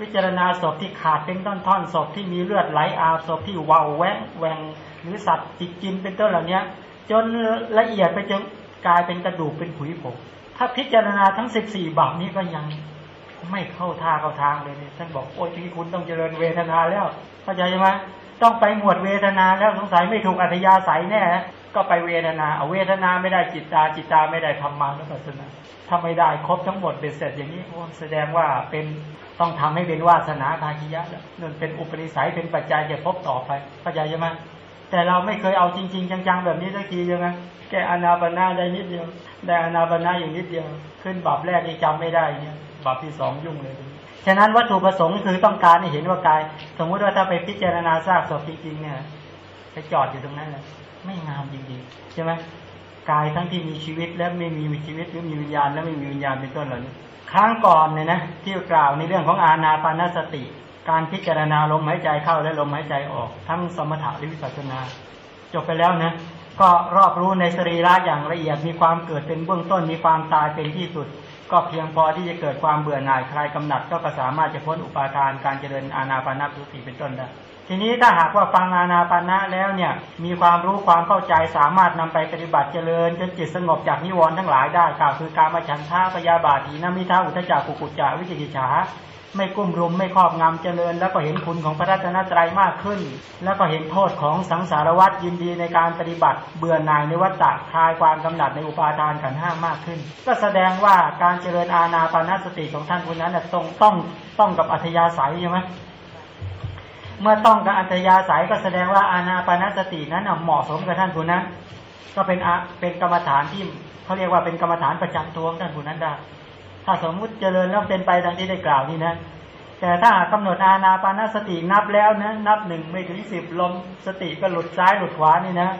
พิจารณาศพที่ขาดเป็นต้นท่อนศพที่มีเลือดไหลอาบศพที่วาวแหวงแหวงหรือสัตว์จิกกินเป็นต้นเหล่านี้จนละเอียดไปจนกลายเป็นกระดูกเป็นผุยผงถ้าพิจารณาทั้งสิบสี่บาปนี้ก็ยังไม่เข้าท่าเข้าทางเลยท่านบอกโอ้ยที่คุณต้องเจริญเวทนาแล้วเข้าใจไหมต้องไปหมวดเวทนาแล้วสงสัยไม่ถูกอัธยาศัยแน่ ก็ไปเวทนาเอาเวทนาไม่ได้จิตตาจิตตาไม่ได้ธรรมานุปัสสนาถ้าไม่ได้ครบทั้งหมดเบ็ดเสร็จอย่างนี้แสดงว่าเป็นต้องทำให้เป็นวาสนาทาคิยะแล้วนั่นเป็นอุปนิสัยเป็นปัจจัยจะพบต่อไปเข้าใจใช่ไหมแต่เราไม่เคยเอาจริง ๆ จังๆแบบนี้สักทีใช่ไหมแกอนาปนาได้นิดเดียวได้อนาปนาอย่างนิดเดียว ขึ้นบับแรกนี่จำไม่ได้เนี่ยบับที่สองยุ่งเลยฉะนั้นวัตถุประสงค์คือต้องการให้เห็นว่ากาย สมมุติว่าถ้าไปพิจารณาซากศพจริงๆเนี่ยไปจอดอยู่ตรงนั้นเลย ไม่งามจริงๆใช่ไหมกายทั้งที่มีชีวิตและไม่มีชีวิตหรือมีวิญญาณและไม่มีวิญญาณเป็นต้นเหล่านี้ครั้งก่อนเนี่ยนะที่กล่าวในเรื่องของอาณาปานสติ การพิจารณาลมหายใจเข้าและลมหายใจออก ทั้งสมถะและวิปัสสนา จบไปแล้วนะก็รอบรู้ในสรีระอย่างละเอียดมีความเกิดเป็นเบื้องต้นมีความตายเป็นที่สุด ก็เพียงพอที่จะเกิดความเบื่อหน่ายคลายกำหนัดก็สามารถจะพ้นอุปาทานการเจริญอาณาปานสติเป็นต้นได้ ทีนี้ถ้าหากว่าฟังอานาปานะแล้วเนี่ยมีความรู้ความเข้าใจสามารถนำไปปฏิบัติเจริญจนจิตสงบจากนิวรณ์ทั้งหลายได้กล่าวคือการมาฉันท่าพยาบาทีนามิท้าอุทจักกุกุจจาวิจิกิจฉาไม่กุ้มรุมไม่ครอบงำเจริญ แล้วก็เห็นคุณของพระรัตนตรัยมากขึ้น แล้วก็เห็นโทษของสังสารวัฏยินดีในการปฏิบัติ เบื่อหน่ายในวัฏฏะคลายความกำหนัดในอุปาทานขันห้ามากขึ้น ก็แสดงว่าการเจริญอาณาปานสติของท่านคนนั้นต้องต้องต้องกับอัธยาศัยใช่ไหม เมื่อต้องกับอัธยาศัยก็แสดงว่าอาณาปานสตินั้นเหมาะสมกับท่านผู้นั้น ก็เป็นเป็นกรรมฐานที่เขาเรียกว่าเป็นกรรมฐานประจำตัวของท่านผู้นั้นได้ ถ้าสมมุติเจริญแล้วเป็นไปดังที่ได้กล่าวนี่นะ แต่ถ้ากำหนดอาณาปานสตินับแล้วนะนับหนึ่งไม่ถึงสิบลมสติก็หลุดซ้ายหลุดขวานี่นะ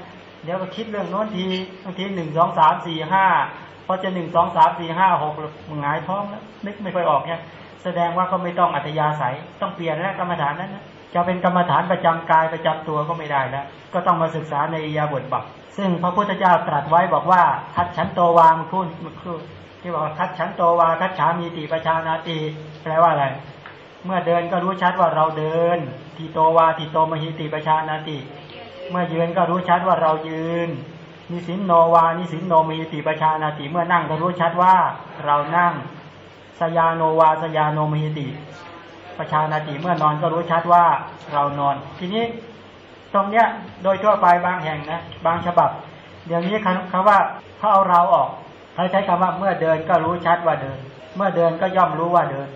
เดี๋ยวก็คิดเรื่องโน้นทีบางทีหนึ่งสองสามสี่ห้าพอจะหนึ่งสองสามสี่ห้าหกหงายท้องแล้วนึกไม่ค่อยออกเนี่ยแสดงว่าก็ไม่ต้องอัธยาศัยต้องเปลี่ยนแล้วกรรมฐานนั้นนะ จะเป็นกรรมฐานประจำกายประจำตัวก็ไม่ได้แล้ว ก็ต้องมาศึกษาในยาบทบัพซึ่งพระพุทธเจ้าตรัสไว้บอกว่าทัดฉันโตวามคุณมันคือที่บอกทัดฉันโตวาทัดฉามีติประชานาติแปลว่าอะไร เมื่อเดินก็รู้ชัดว่าเราเดินทีโตวาทีโตมหิติประชานาติ เมื่อยืนก็รู้ชัดว่าเรายืนนิสินโนวานิสินโนมหิติประชานาติเมื่อนั่งก็รู้ชัดว่าเรานั่งสยาโนวาสยาโนมหิติ ประชานาติเมื่อนอนก็รู้ชัดว่าเรานอน ทีนี้ตรงเนี้ยโดยทั่วไปบางแห่งนะบางฉบับ เดี๋ยวนี้คำว่าเขาเอาเราออกเขาใช้คำว่าเมื่อเดินก็รู้ชัดว่าเดิน เมื่อเดินก็ย่อมรู้ว่าเดิน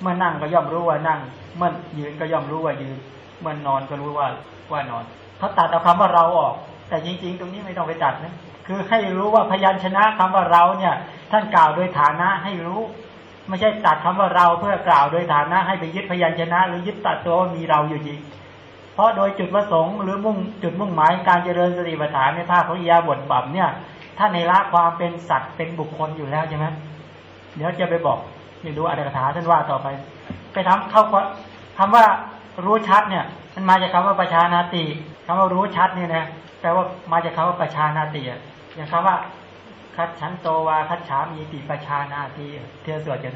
เมื่อนั่งก็ย่อมรู้ว่านั่ง เมื่อยืนก็ย่อมรู้ว่ายืน เมื่อนอนก็รู้ว่าว่านอนเขาตัดเอาคำว่าเราออก แต่จริง ๆ ตรงนี้ไม่ต้องไปตัดนะคือให้รู้ว่าพยัญชนะคำว่าเราเนี่ย ท่านกล่าวโดยฐานะให้รู้ ไม่ใช่ตัดคำว่าเราเพื่อกล่าวโดยฐานะให้ไปยึดพยัญชนะ หรือยึดตัดตัวว่ามีเราอยู่จริง เพราะโดยจุดประสงค์หรือมุ่งจุดมุ่งหมายการเจริญสติปัฏฐานในภาคของยาบทบับเนี่ย ถ้าในละความเป็นสัตว์เป็นบุคคลอยู่แล้วใช่ไหมเดี๋ยวจะไปบอกเดี๋ยวดูอัตถกถาท่านว่าต่อไป ไปทำเข้าคำว่ารู้ชัดเนี่ยมันมาจากคาว่าประชานาติคำว่ารู้ชัดเนี่ยนะแปลว่ามาจากคาว่าประชานาติอย่างคำว่า คัดฉันโตวาคัดฉามีติประชานาติเที่ยวสวดกัน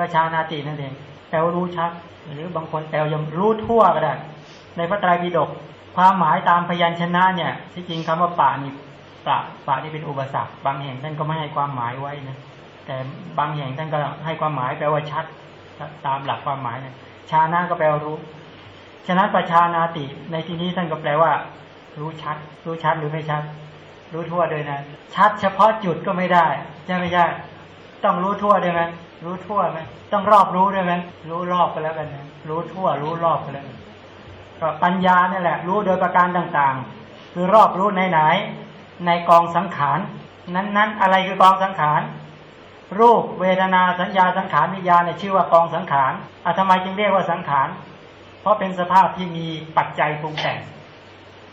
ประชานาตินั่นเองแปลว่ารู้ชัด หรือบางคนแปลยังรู้ทั่วก็ได้ ในพระไตรปิฎกความหมายตามพยัญชนะเนี่ย ที่จริงคำว่าป่านี่ป่าป่านี่เป็นอุปสรรคบางแห่งท่านก็ไม่ให้ความหมายไว้นะแต่บางแห่งท่านก็ให้ความหมายแปลว่าชัด ตามหลักความหมายนะชานะก็แปลว่ารู้ฉะนั้นประชานาติ ในที่นี้ท่านก็แปลว่า รู้ชัด รู้ชัดหรือไม่ชัด รู้ทั่วด้วยนะ ชัดเฉพาะจุดก็ไม่ได้ใช่ไหม่ใช่ต้องรู้ทั่วด้วยไหมรู้ทั่วไหมต้องรอบรู้ด้วยไหมรู้รอบก็แล้วกันนะรู้ทั่ว รู้รอบก็แล้วก็ปัญญาเนี่ยแหละ รู้โดยประการต่างๆ คือรอบรู้ในไหน ในกองสังขารนั้นๆ อะไรคือกองสังขารรูปเวทนาสัญญาสังขารวิญญาณเนี่ยชื่อว่ากองสังขารอะทำไมจึงเรียกว่าสังขาร เพราะเป็นสภาพที่มีปัจจัยปรุงแต่ง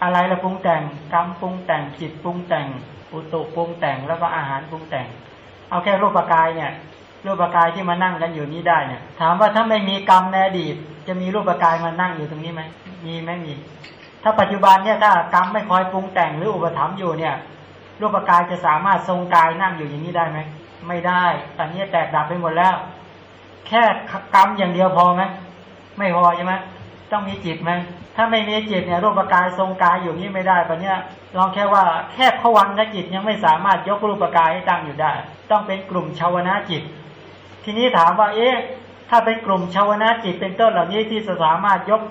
อะไรละปรุงแต่งกรรมปรุงแต่งจิตปรุงแต่งอุตุปรุงแต่งแล้วก็อาหารปรุงแต่ง เอาแค่รูปกายเนี่ย รูปกายที่มานั่งกันอยู่นี้ได้เนี่ย ถามว่าถ้าไม่มีกรรมในอดีต จะมีรูปกายมานั่งอยู่ตรงนี้ไหมมีไหมมี ถ้าปัจจุบันเนี่ยถ้ากรรมไม่คอยปรุงแต่งหรืออุปถัมภ์อยู่เนี่ย รูปกายจะสามารถทรงกายนั่งอยู่อย่างนี้ได้ไหมไม่ได้ตอนนี้แตกดับไปหมดแล้ว แค่กรรมอย่างเดียวพอไหมไม่พอใช่ไหม ต้องมีจิตไหมถ้าไม่มีจิตเนี่ยรูปกายทรงกายอยู่นี้ไม่ได้ปะเนี่ยลองแค่ว่าแค่ผวังกับจิตยังไม่สามารถยกรูปกายให้ตั้งอยู่ได้ ต้องเป็นกลุ่มชาวนาจิต ทีนี้ถามว่าเอ๊ะถ้าเป็นกลุ่มชาวนาจิตเป็นต้นเหล่านี้ที่สามารถยก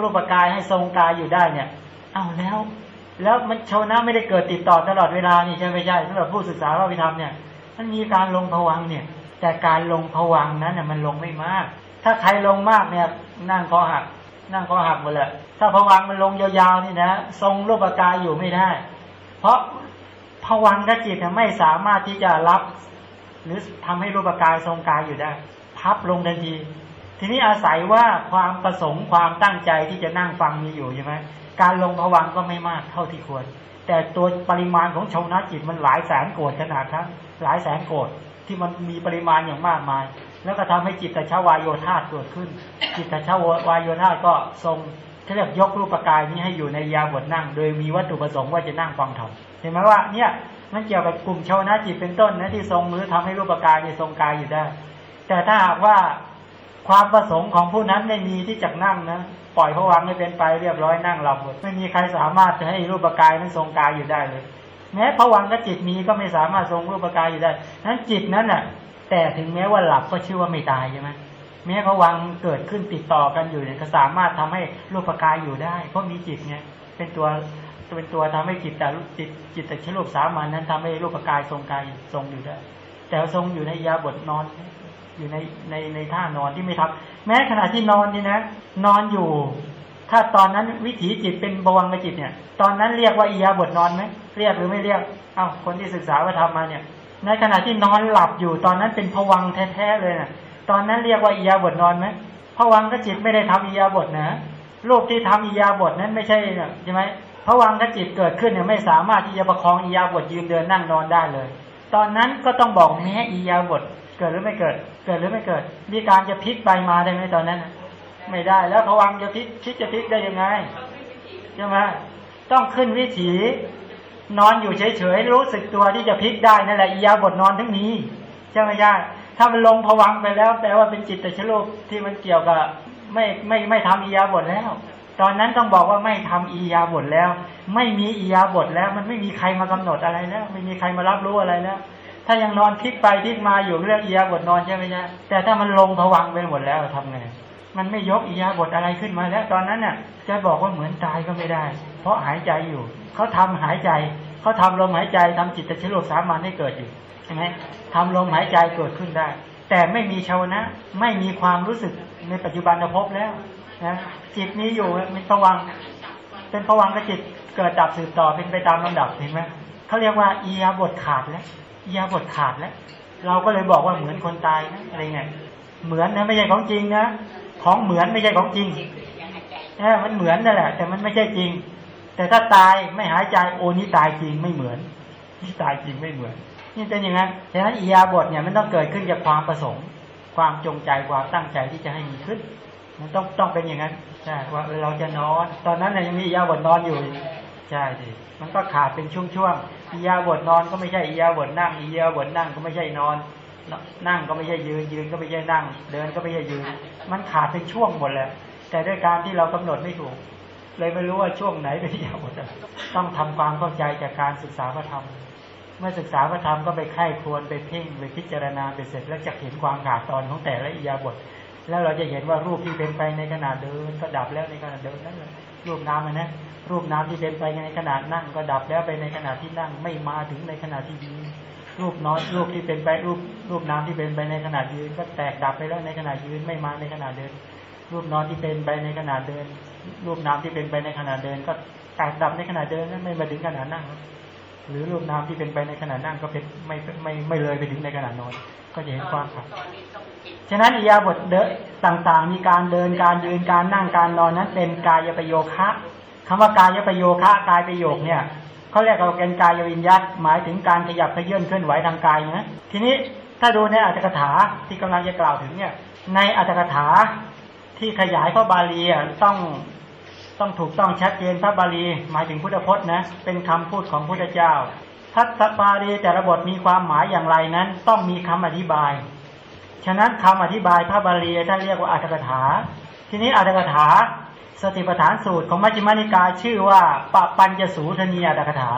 รูปกายให้ทรงกายอยู่ได้เนี่ย เอาแล้ว แล้วมันชาวนะไม่ได้เกิดติดต่อตลอดเวลานี่ใช่ไม่ใช่สำหรับผู้ศึกษาพระวิธรรมเนี่ยมันมีการลงผวังเนี่ย แต่การลงผวังนั้นเนี่ยมันลงไม่มาก ถ้าใครลงมากเนี่ยนั่งคอหัก นั่งคอหักหมดเลยถ้าผวังมันลงยาวๆนี่นะ ทรงรูปกายอยู่ไม่ได้ เพราะผวังกับจิตไม่สามารถที่จะรับ หรือทำให้รูปกายทรงกายอยู่ได้ พับลงทันที ทีนี้อาศัยว่าความประสงค์ความตั้งใจที่จะนั่งฟังมีอยู่ใช่ไหมการลงผวังก็ไม่มากเท่าที่ควร แต่ตัวปริมาณของชาวนาจิตมันหลายแสนโกดขนาดครับหลายแสนโกดที่มันมีปริมาณอย่างมากมาย แล้วก็ทำให้จิตตชาวายโยธาเกิดขึ้น จิตตชาวายโยธาก็ทรงเรียกยกรูปกายนี้ให้อยู่ในยาบทนั่ง โดยมีวัตถุประสงค์ว่าจะนั่งฟังธรรมเห็นไหมว่าเนี่ยมันเกี่ยวกับกลุ่มชาวนาจิตเป็นต้นนะที่ทรงมือทำให้รูปกายในทรงกายอยู่ได้ แต่ถ้าหากว่าความประสงค์ของผู้นั้นไม่มีที่จะนั่งนะปล่อยเขาวางให้เป็นไปเรียบร้อยนั่งหลับหมดไม่มีใครสามารถจะให้รูปกายนั้นทรงกายอยู่ได้เลยแม้ผวังกับจิตมีก็ไม่สามารถทรงรูปกายอยู่ได้นั้นจิตนั้นน่ะ แต่ถึงแม้ว่าหลับก็ชื่อว่าไม่ตายใช่ไหมแม้ผวังเกิดขึ้นติดต่อกันอยู่เนี่ยก็สามารถทำให้รูปกายอยู่ได้ เพราะมีจิตไงเป็นตัวเป็นตัวทำให้จิตแต่จิตจิตแต่ชรูปสามัญนั้นทำให้รูปกายทรงกายทรงอยู่ได้ แต่ทรงอยู่ในยาบทนอนอยู่ในในในท่านอนที่ไม่ทับ แม้ขณะที่นอนนี่นะ นอนอยู่ ถ้าตอนนั้นวิถีจิตเป็นบวังกจิตเนี่ย ตอนนั้นเรียกว่าอียาบทนอนไหมเรียกหรือไม่เรียก เอ้าคนที่ศึกษาว่าทำมาเนี่ย ในขณะที่นอนหลับอยู่ตอนนั้นเป็นผวังแท้ๆเลยนะตอนนั้นเรียกว่าอียาบทนอนไหมผวังขจิตไม่ได้ทำอิยาบทนะรูปที่ทำอิยาบทนั้นไม่ใช่ใช่ไหมผวังขจิตเกิดขึ้นเนี่ยไม่สามารถที่จะประคองอิยาบทยืนเดินนั่งนอนได้เลย ตอนนั้นก็ต้องบอกแม้อิยาบทเกิดหรือไม่เกิด เกิดหรือไม่เกิด มีการจะพลิกไปมาได้ไหมตอนนั้น ไม่ได้แล้วผวังจะพลิกคิดจะพลิกได้ยังไงใช่ไหมต้องขึ้นวิถี นอนอยู่เฉยๆรู้สึกตัวที่จะพลิกได้นั่นแหละอิยาบทนอนทั้งนี้ใช่ไหมญาติถ้ามันลงผวังไปแล้ว แปลว่าเป็นจิตตชโลกที่มันเกี่ยวกับไม่ไม่ไม่ทำอิยาบทแล้ว ตอนนั้นต้องบอกว่าไม่ทำอิยาบทแล้ว ไม่มีอิยาบทแล้ว มันไม่มีใครมากำหนดอะไรแล้ว ไม่มีใครมารับรู้อะไรแล้ว ถ้ายังนอนพลิกไปพลิกมาอยู่เรื่องอิยาบทนอนใช่ไหมจ๊ะแต่ถ้ามันลงผวังไปหมดแล้วทำไง มันไม่ยกอิยาบทอะไรขึ้นมา แล้วตอนนั้นน่ะ จะบอกว่าเหมือนตายก็ไม่ได้ เพราะหายใจอยู่ เขาทำหายใจ เขาทำลมหายใจทำจิตตชโลกสามัญให้เกิดอยู่ใช่ไหมทำลมหายใจเกิดขึ้นได้ แต่ไม่มีชาวนะ ไม่มีความรู้สึกในปัจจุบันภพแล้วนะจิตนี้อยู่มีผวังเป็นผวังกับจิตเกิดดับสืบต่อเป็นไปตามลำดับเห็นไหมเขาเรียกว่าอียาบทขาดแล้วอียาบทขาดแล้วเราก็เลยบอกว่าเหมือนคนตายนะอะไรเงี้ยเหมือนนะไม่ใช่ของจริงนะ ของเหมือนไม่ใช่ของจริงเออมันเหมือนนั่นแหละ แต่มันไม่ใช่จริง แต่ถ้าตายไม่หายใจโอนี่ตายจริงไม่เหมือนนี่ตายจริงไม่เหมือน นี่เป็นอย่างนั้นฉะนั้นอียาบทเนี่ยมันต้องเกิดขึ้นจากความประสงค์ ความจงใจความตั้งใจที่จะให้มีขึ้น มันต้องต้องเป็นอย่างนั้นใช่ว่าเราจะนอน ตอนนั้นน่ยยังมีอียาบทนอนอยู่ใช่ดิมันก็ขาดเป็นช่วงๆอียาบทนอนก็ไม่ใช่อียาบทนั่งอียาบทนั่งก็ไม่ใช่นอน นั่งก็ไม่ใช่ยืนยืนก็ไม่ใช่นั่ง เดินก็ไม่ใช่ยืน มันขาดเป็นช่วงหมดเลยแต่ด้วยการที่เรากำหนดไม่ถูก เลยไม่รู้ว่าช่วงไหนเป็นอียาบทต้องทำความเข้าใจจากการศึกษาพระธรรม เมื่อศึกษาพระธรรมก็ไปไข้ควรไปเพ่งไปพิจารณาไปเสร็จแล้วจะเห็นความขาดตอนของแต่ละอิยาบท แล้วเราจะเห็นว่ารูปที่เป็นไปในขณะเดินก็ดับแล้วในขณะเดินนั่นแหละรูปน้ำนะรูปน้ำที่เป็นไปในขณะนั่ง ก็ดับแล้วไปในขณะที่นั่งไม่มาถึงในขณะที่ยืน รูปน้อยรูปที่เป็นไปรูปรูปน้ำที่เป็นไปในขณะยืน ก็แตกดับไปแล้วในขณะยืนไม่มาในขณะเดิน รูปนอนที่เป็นไปในขณะเดิน รูปน้ำที่เป็นไปในขณะเดิน ก็แตกดับในขณะเดินไม่มาถึงขณะนั่ง หรือรูปน้ำที่เป็นไปในขณะนั่งก็เป็นไม่ไม่ไม่เลยไปถึงในขณะนอน ก็จะเห็นความขาดฉะนั้นอิยาบทเดต่างๆ มีการเดินการยืนการนั่งการนอนนั้นเป็นกายประโยคะคำว่ากายประโยคะกายประโยคเนี่ย เขาเรียกว่าเป็นกายวิญญาตหมายถึงการขยับขยื่นเคลื่อนไหวทางกายนะทีนี้ถ้าดูในอัตถกถาที่กำลังจะกล่าวถึงเนี่ย ในอัตถกถาที่ขยายพระบาลีต้องต้องถูกต้องชัดเจนพระบาลี หมายถึงพุทธพจน์นะเป็นคำพูดของพุทธเจ้าทัศบาลีแต่ละบทมีความหมายอย่างไรนั้น ต้องมีคำอธิบาย ฉะนั้นคำอธิบายพระบาลีท่าเรียกว่าอัตถกถา ทีนี้อัตถกถา สติปัฏฐานสูตรของมัชฌิมานิกายชื่อว่าปปัญจสูทนีอัตถกถา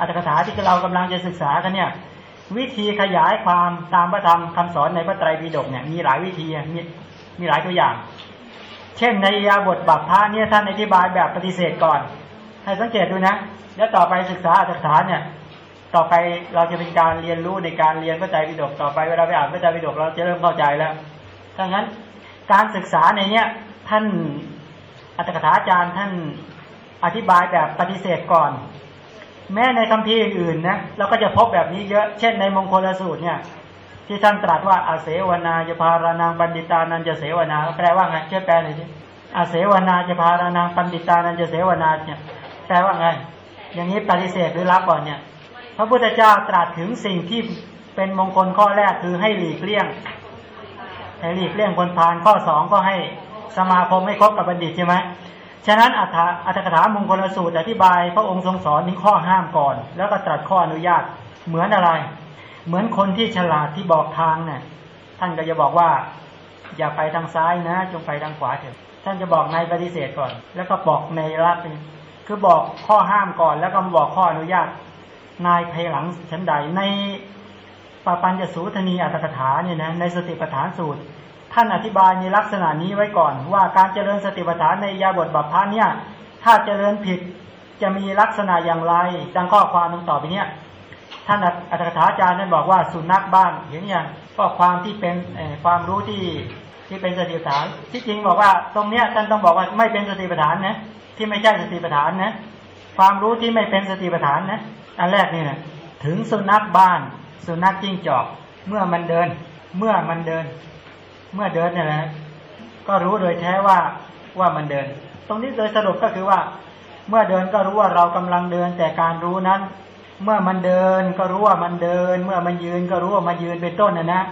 อัตถกถาที่เรากำลังจะศึกษากันเนี่ยวิธีขยายความตามพระธรรมคำสอนในพระไตรปิฎกเนี่ยมีหลายวิธีมีมีหลายตัวอย่าง เช่นในยาบทบัพพะเนี่ยท่านอธิบายแบบปฏิเสธก่อน ให้สังเกตดูนะ แล้วต่อไปศึกษาอัตถกถาเนี่ยต่อไปเราจะเป็นการเรียนรู้ในการเรียนพระไตรปิฎกต่อไปเวลาไปอ่านพระไตรปิฎกเราจะเริ่มเข้าใจแล้วถ้างั้นการศึกษาในเนี้ยท่าน อัตถกถาจารย์ท่านอธิบายแบบปฏิเสธก่อน แม้ในคำพีอื่นๆนะเราก็จะพบแบบนี้เยอะเช่นในมงคลสูตรเนี่ยที่ท่านตรัสว่าอาเสวนาจะพารานังปันดิตานันจะเสวนาแปลว่าไงช่วยแปลหน่อยสิอาเสวนาจะพารานังปันดิตานันจะเสวนาเนี่ยแปลว่าไง อย่างนี้ปฏิเสธหรือรับก่อนเนี่ย พระพุทธเจ้าตรัสถึงสิ่งที่เป็นมงคลข้อแรกคือให้หลีกเลี่ยงให้หลีกเลี่ยงคนพาลข้อสองก็ให้ สมาคมไม่คบกับบัณฑิตใช่ไหมฉะนั้นอัฏฐอัถกถามงคลสูตรอธิบายพระองค์ทรงสอนถึงข้อห้ามก่อน แล้วก็ตรัสข้ออนุญาตเหมือนอะไร เหมือนคนที่ฉลาดที่บอกทางเนี่ยท่านก็จะบอกว่า อย่าไปทางซ้ายนะ จงไปทางขวาเถอะท่านจะบอกในปฏิเสธก่อน แล้วก็บอกในรับคือบอกข้อห้ามก่อน แล้วก็บอกข้ออนุญาต นายภายหลังชั้นใดในปปัญจสูทนีอัตถกถาเนี่ยนะในสติปัฏฐานสูตร ท่านอธิบายในลักษณะนี้ไว้ก่อน ว่าการเจริญสติปัฏฐานในยาบทบัพพาเนี่ย ถ้าเจริญผิดจะมีลักษณะอย่างไรดังข้อความต่อไปเนี้ยท่านอัตถกถาจารย์นั้นบอกว่าสุนัขบ้านเห็นยังก็ความที่เป็นความรู้ที่ที่เป็นสติปัฏฐาน ที่จริงบอกว่า ตรงเนี้ยท่านต้องบอกว่าไม่เป็นสติปัฏฐานนะที่ไม่ใช่สติปัฏฐานนะความรู้ที่ไม่เป็นสติปัฏฐานนะอันแรกนี่นะถึงสุนัขบ้าน สุนัขจิ้งจอก เมื่อมันเดิน เมื่อมันเดิน เมื่อเดินเนี่ยแหละก็รู้โดยแท้ว่าว่ามันเดิน ตรงนี้โดยสรุปก็คือว่า เมื่อเดินก็รู้ว่าเรากำลังเดินแต่การรู้นั้น เมื่อมันเดินก็รู้ว่ามันเดิน เมื่อมันยืนก็รู้ว่ามันยืนเป็นต้นนะนะ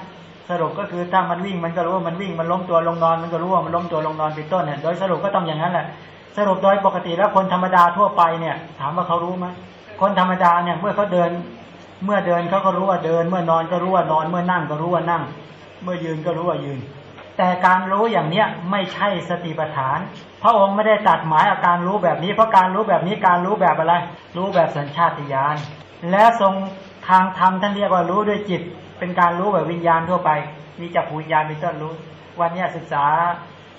สรุปก็คือถ้ามันวิ่งมันก็รู้ว่ามันวิ่งมันล้มตัวลงนอนมันก็รู้ว่ามันล้มตัวลงนอนเป็นต้นเนี่ยโดยสรุปก็ต้องอย่างนั้นแหละสรุปโดยปกติแล้วคนธรรมดาทั่วไปเนี่ย ถามว่าเขารู้ไหมคนธรรมดาเนี่ยเมื่อเขาเดิน เมื่อเดินเขาก็รู้ว่าเดิน เมื่อนอนก็รู้ว่านอน เมื่อนั่งก็รู้ว่านั่ง เมื่อยืนก็รู้ว่ายืน แต่การรู้อย่างเนี้ยไม่ใช่สติปัฏฐาน พระองค์ไม่ได้ตัดหมายอาการรู้แบบนี้ เพราะการรู้แบบนี้การรู้แบบอะไร รู้แบบสัญชาติญาณ และทรงทางธรรมท่านเรียกว่ารู้ด้วยจิต เป็นการรู้แบบวิญญาณทั่วไป มีจักรวิญญาณเป็นต้นรู้ วันนี้ศึกษา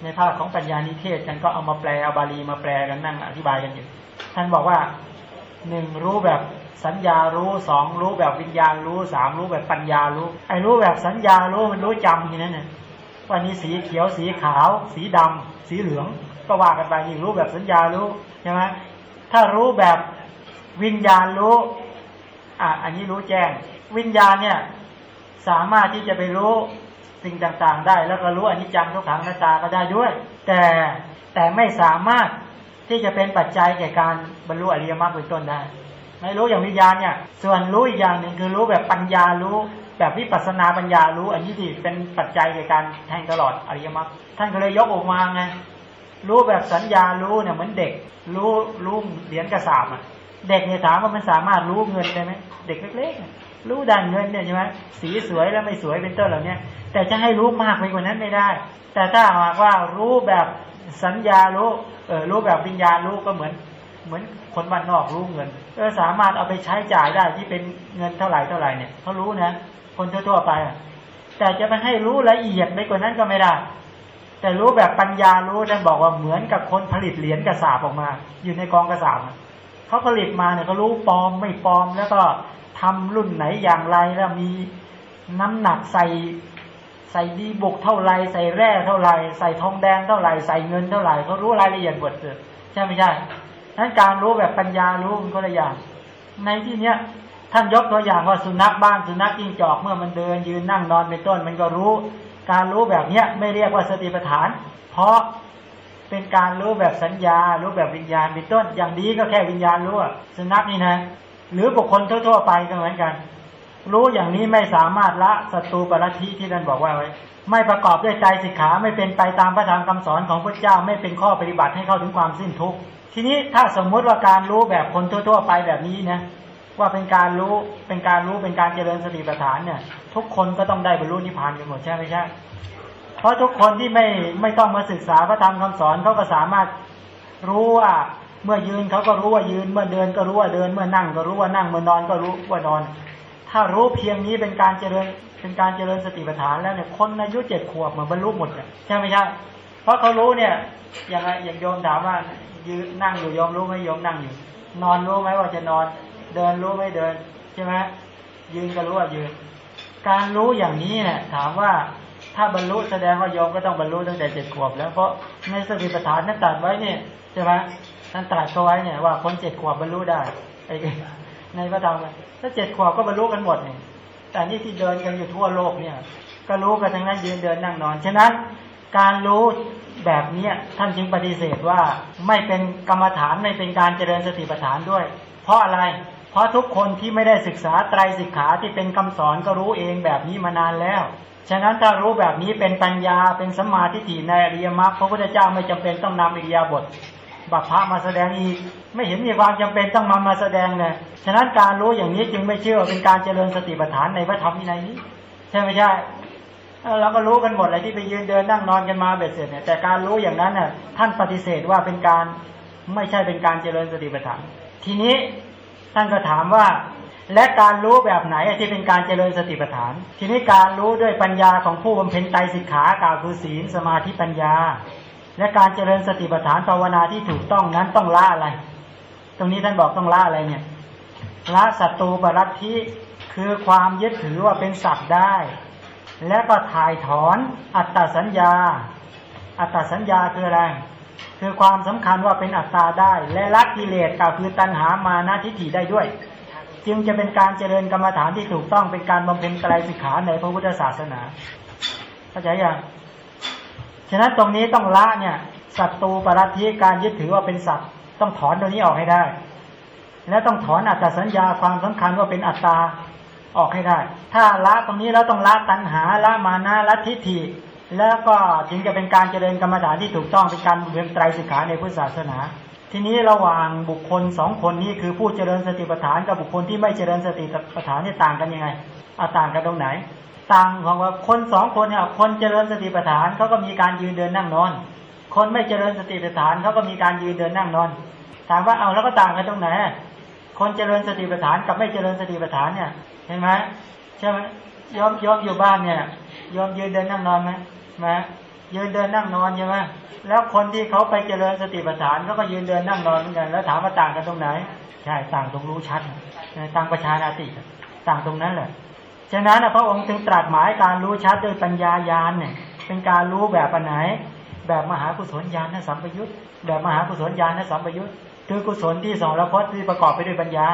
ในภาคของปัญญานิเทศกันก็เอามาแปลเอาบาลีมาแปลกันนั่งอธิบายกันอยู่ ท่านบอกว่าหนึ่งรู้แบบ สัญญารู้สองรู้แบบวิญญาณรู้สามรู้แบบปัญญารู้ ไอ้รู้แบบสัญญารู้มันรู้จำทีนั้นเนี่ยวันนี้สีเขียวสีขาว สีดำสีเหลือง ก็ว่ากันไปนี่รู้แบบสัญญารู้ใช่ไหมถ้ารู้แบบวิญญาณรู้อะอันนี้รู้แจ้ง วิญญาณเนี่ย สามารถที่จะไปรู้สิ่งต่างๆ ได้ แล้วก็รู้อนิจจังทุกขังนาตาก็ได้ด้วย แต่แต่ไม่สามารถที่จะเป็นปัจจัยแก่การบรรลุอริยมรรคเป็นต้นได้ ไม่รู้อย่างวิญญาณเนี่ย ส่วนรู้อีกอย่างหนึ่งคือรู้แบบปัญญารู้แบบวิปัสนาปัญญารู้อันนี้ที่เป็นปัจจัยในการแทงตลอดอริยมรรคท่านก็เลยยกออกมาไงรู้แบบสัญญารู้เนี่ยเหมือนเด็ก รู้รู้เหรียญกระสาบอะเด็กเนี่ยถามว่ามันสามารถรู้เงินได้ไหมเด็กเล็กๆรู้ด้นเงินเนี่ยใช่ไหมสีสวยแล้วไม่สวยเป็นต้นเหล่านี้แต่จะให้รู้มากไปกว่านั้นไม่ได้ แต่ถ้าหากว่ารู้แบบสัญญารู้เออรู้แบบวิญญาณรู้ก็เหมือน เหมือนคนบ้านนอกรู้เงินก็สามารถเอาไปใช้จ่ายได้ที่เป็นเงินเท่าไหร่เท่าไหร่เนี่ยเขารู้นะคนทั่วๆไปแต่จะไปให้รู้ละเอียดไปกว่านั้นก็ไม่ได้ แต่รู้แบบปัญญารู้ท่านบอกว่าเหมือนกับคนผลิตเหรียญกระสาบออกมา อยู่ในกองกระสาบเขาผลิตมาเนี่ยเขารู้ปลอมไม่ปลอมแล้วก็ทำรุ่นไหนอย่างไรแล้วมีน้ำหนักใส่ใส่ดีบุกเท่าไรใส่แร่เท่าไรใส่ทองแดงเท่าไรใส่เงินเท่าไหร่เขารู้รายละเอียดหมดเลยใช่ไม่ใช่ นั้นการรู้แบบปัญญารู้มันก็ละอย่าง ในที่เนี้ยท่านยกตัวอย่างว่าสุนัขบ้านสุนัขจิ้งจอกเมื่อมันเดินยืนนั่งนอนเป็นต้นมันก็รู้ การรู้แบบเนี้ยไม่เรียกว่าสติปัฏฐาน เพราะเป็นการรู้แบบสัญญา รู้แบบวิญญาณเป็นต้น อย่างดีก็แค่วิญญาณรู้สุนัขนี่นะ หรือบุคคลทั่วๆไปก็เหมือนกัน รู้อย่างนี้ไม่สามารถละศัตรูปรัติที่ท่านบอกว่าไว้ไม่ประกอบด้วยใจสิกขาไม่เป็นไปตามพระธรรมคำสอนของพระเจ้าไม่เป็นข้อปฏิบัติให้เข้าถึงความสิ้นทุกข์ ทีนี้ถ้าสมมุติว่าการรู้แบบคนทั่ว ๆ ไปแบบนี้นะว่าเป็นการรู้เป็นการรู้เป็นการเจริญสติปัฏฐานเนี่ย ทุกคนก็ต้องได้บรรลุนิพพานกันหมดใช่ไหมใช่เพราะทุกคนที่ไม่ไม่ต้องมาศึกษาพระธรรมคำสอนเขาก็สามารถรู้ว่าเมื่อยืนเขาก็รู้ว่ายืน เมื่อเดินก็รู้ว่าเดิน เมื่อนั่งก็รู้ว่านั่ง เมื่อนอนก็รู้ว่านอน ถ้ารู้เพียงนี้เป็นการเจริญเป็นการเจริญสติปัฏฐานแล้วเนี่ยคนอายุเจ็ดขวบเหมือนบรรลุหมดเนี่ยใช่ไหมใช่เพราะเขารู้เนี่ยอย่างไรอย่างโยมถามว่า ยืนนั่งอยู่ยอมรู้ไหมยอมนั่งอยู่ นอนรู้ไหมว่าจะนอน เดินรู้ไหมเดินใช่ไหมยืนก็รู้ว่ายืน การรู้อย่างนี้เนี่ยถามว่าถ้าบรรลุแสดงว่ายอมก็ต้องบรรลุตั้งแต่เจ็ดขวบ แล้วเพราะในสติปัฏฐานนั้นตัดไว้เนี่ยใช่ไหมท่านตรัสเขาไว้เนี่ยว่าคนเจ็ดขวบบรรลุได้ไอ้ในพระธรรมถ้าเจ็ดขวบก็บรรลุกันหมดเนี่ยแต่นี่ที่เดินกันอยู่ทั่วโลกเนี่ย ก็รู้กันทั้งนั้นยืนเดินนั่งนอน ฉะนั้นการรู้ แบบเนี้ยท่านจึงปฏิเสธว่าไม่เป็นกรรมฐานไม่เป็นการเจริญสติปัฏฐานด้วย เพราะอะไร เพราะทุกคนที่ไม่ได้ศึกษาไตรสิกขาที่เป็นคำสอนก็รู้เองแบบนี้มานานแล้ว ฉะนั้นถ้ารู้แบบนี้เป็นปัญญาเป็นสมาธิถี่ในอริยมรรคพระพุทธเจ้าไม่จำเป็นต้องนำอิริยาบถบัพพะมาแสดงอีก ไม่เห็นมีความจำเป็นต้องมามาแสดงเลยฉะนั้นการรู้อย่างนี้จึงไม่เชื่อเป็นการเจริญสติปัฏฐานในพระธรรมวินัยนี้ใช่ไหมใช่ เราก็รู้กันหมดเลยที่ไปยืนเดินนั่งนอนกันมาเบ็ดเสร็จเนี่ยแต่การรู้อย่างนั้นน่ะท่านปฏิเสธว่าเป็นการไม่ใช่เป็นการเจริญสติปัฏฐาน ทีนี้ท่านก็ถามว่า และการรู้แบบไหนที่เป็นการเจริญสติปัฏฐาน ทีนี้การรู้ด้วยปัญญาของผู้บำเพ็ญไตรสิกขากล่าวคือศีลสมาธิปัญญา และการเจริญสติปัฏฐานภาวนาที่ถูกต้องนั้นต้องละอะไร ตรงนี้ท่านบอกต้องละอะไรเนี่ยละศัตรูปรัตทิคือความยึดถือว่าเป็นสัตว์ได้ และก็ถ่ายถอนอัตตสัญญา อัตตสัญญาคืออะไร คือความสำคัญว่าเป็นอัตตาได้ และละกิเลสก็คือตัณหามานาทิฏฐิได้ด้วย จึงจะเป็นการเจริญกรรมฐานที่ถูกต้องเป็นการบำเพ็ญไตรสิกขาในพระพุทธศาสนาเข้าใจยังฉะนั้นตรงนี้ต้องละเนี่ยศัตรูปรัติการยึดถือว่าเป็นสัตว์ต้องถอนตรงนี้ออกให้ได้ และต้องถอนอัตตสัญญาความสำคัญว่าเป็นอัตตา ออกให้ได้ ถ้าละตรงนี้แล้วต้องละตัณหาละมานะละทิฏฐิ แล้วก็จึงจะเป็นการเจริญกรรมฐานที่ถูกต้องเป็นการเรียนไตรสิกขาในพุทธศาสนา ทีนี้ระหว่างบุคคลสองคนนี้คือผู้เจริญสติปัฏฐานกับบุคคลที่ไม่เจริญสติปัฏฐานนี่ต่างกันยังไงอาต่างกันตรงไหน ต่างของว่าคนสองคนเนี่ยคนเจริญสติปัฏฐานเขาก็มีการยืนเดินนั่งนอน คนไม่เจริญสติปัฏฐานเขาก็มีการยืนเดินนั่งนอนถามว่าเอาแล้วก็ต่างกันตรงไหน คนเจริญสติปัฏฐานกับไม่เจริญสติปัฏฐานเนี่ยเห็นไหมใช่ไหมยอมยอมอยู่บ้านเนี่ยยอมยืนเดินนั่งนอนไหมมายืนเดินนั่งนอนใช่ไหมแล้วคนที่เขาไปเจริญสติปัฏฐานเขาก็ยืนเดินนั่งนอนเหมือนกันแล้วถามว่าต่างกันตรงไหนใช่ต่างตรงรู้ชัดต่างประชานาติต่างตรงนั้นแหละฉะนั้นพระองค์จึงตรัสหมายการรู้ชัดด้วยปัญญายาณเนี่ย เป็นการรู้แบบไหน แบบมหากุศลญาณสัมปยุตแบบมหากุศลญาณสัมปยุต คือกุศลที่สองละพจน์ที่ประกอบไปด้วยปัญญา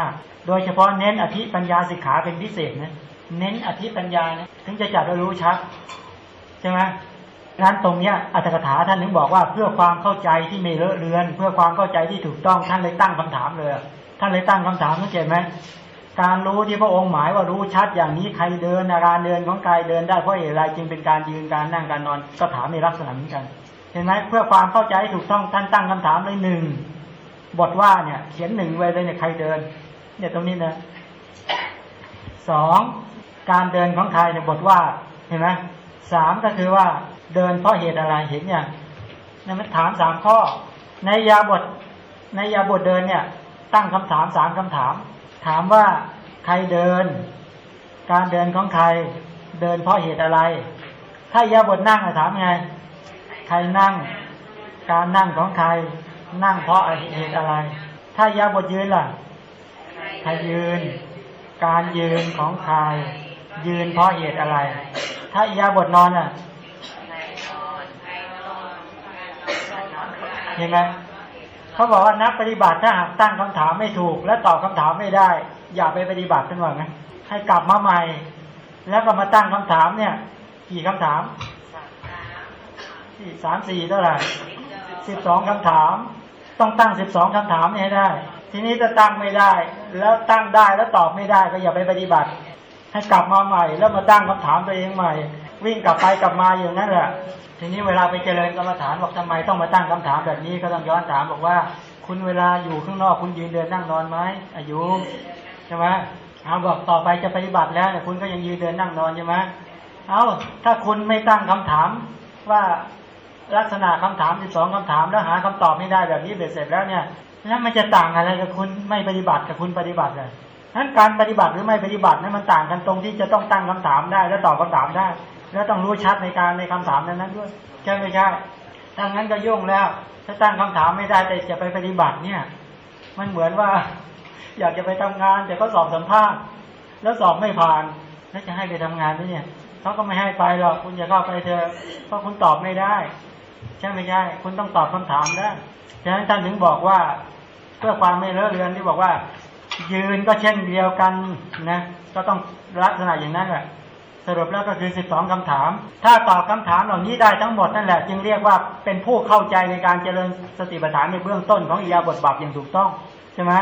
โดยเฉพาะเน้นอธิปัญญาสิกขาเป็นพิเศษนะเน้นอธิปัญญานะถึงจะจัดรู้ชัดใช่ไหมนั้นตรงเนี้ยอัตถกถาท่านถึงบอกว่าเพื่อความเข้าใจที่ไม่เลอะเลือน เพื่อความเข้าใจที่ถูกต้องท่านเลยตั้งคำถามเลย ท่านเลยตั้งคำถามสังเกตไหมการรู้ที่พระองค์หมายว่ารู้ชัดอย่างนี้ใครเดินอาการเดินของกายเดินได้เพราะเหตุไรจึงเป็นการยืนการนั่งการนอนก็ถามในลักษณะเหมือนกัน เห็นไหมเพื่อความเข้าใจถูกต้องท่านตั้งคำถามเลยหนึ่ง บทว่าเนี่ย เขียนหนึ่งไว้เลยเนี่ยใครเดิน เนี่ยตรงนี้นะสองการเดินของใครเนี่ยบทว่าเห็นไหมสามก็คือว่าเดินเพราะเหตุอะไรเห็นอย่างนี่มันถามสามข้อ ในยาบท ในยาบทเดินเนี่ย ตั้งคำถามสามคำถาม ถามว่าใครเดิน การเดินของใคร เดินเพราะเหตุอะไร ถ้ายาบทนั่งถามไง ใครนั่ง การนั่งของใคร นั่งเพราะเหตุอะไร ถ้ายาบทยืนล่ะใครยืน การยืนของใครยืนเพราะเหตุอะไร ถ้ายาบทนอนอะเห็นไหมเขาบอกว่านักปฏิบัติถ้าหากตั้งคำถามไม่ถูก และตอบคาถามไม่ได้ อย่าไปปฏิบัติทั้งว่าไงให้กลับมาใหม่ แล้วก็มาตั้งคำถามเนี่ย กี่คำถามสามสี่เท่าไหร่สิบสองคำถาม ต้องตั้งสิบสองคำถามให้ได้ ทีนี้จะตั้งไม่ได้ แล้วตั้งได้แล้วตอบไม่ได้ก็อย่าไปปฏิบัติ ให้กลับมาใหม่ แล้วมาตั้งคำถามตัวเองใหม่ วิ่งกลับไปกลับมาอย่างนั้นแหละทีนี้เวลาไปเจริญกรรมฐานบอกทำไมต้องมาตั้งคำถามแบบนี้ก็ต้องย้อนถามบอกว่า คุณเวลาอยู่ข้างนอกคุณยืนเดินนั่งนอนไหมอายุใช่ไหมเอาบอกต่อไปจะปฏิบัติแล้วเนี่ยคุณก็ยังยืนเดินนั่งนอนใช่ไหมเอาถ้าคุณไม่ตั้งคำถามว่า ลักษณะคำถามสิบสองคำถามแล้วหาคำตอบไม่ได้แบบนี้เบ็ดเสร็จแล้วเนี่ยแล้วมันจะต่างอะไรกับคุณไม่ปฏิบัติกับคุณปฏิบัติเลยนั้นการปฏิบัติหรือไม่ปฏิบัตินั้นมันต่างกันตรงที่จะต้องตั้งคำถามได้ และตอบคาถามได้ แล้วต้องรู้ชัดในการในคำถามนั้นนั้นด้วยใช่ไม่ใช่ถ้างั้นก็ยุ่งแล้ว ถ้าตั้งคำถามไม่ได้แต่จะไปปฏิบัติเนี่ย มันเหมือนว่า อยากจะไปทำงาน แต่ก็สอบสัมภาษณ์ แล้วสอบไม่ผ่าน แล้วจะให้ไปทำงานไหมเนี่ยเขาก็ไม่ให้ไปหรอกคุณจะเข้าไปเถอะเพราะคุณตอบไม่ได้ ใช่ไม่ใช่ คุณต้องตอบคำถามได้ฉะนั้นท่านถึงบอกว่า เพื่อความไม่เลอะเลือนที่บอกว่า ยืนก็เช่นเดียวกันนะก็ต้องลักษณะอย่างนั้นแหละสรุปแล้วก็คือสิบสองคำถาม ถ้าตอบคำถามเหล่านี้ได้ทั้งหมดนั่นแหละ จึงเรียกว่าเป็นผู้เข้าใจในการเจริญสติปัฏฐานในเบื้องต้นของอียาบทบับอย่างถูกต้องใช่ไหม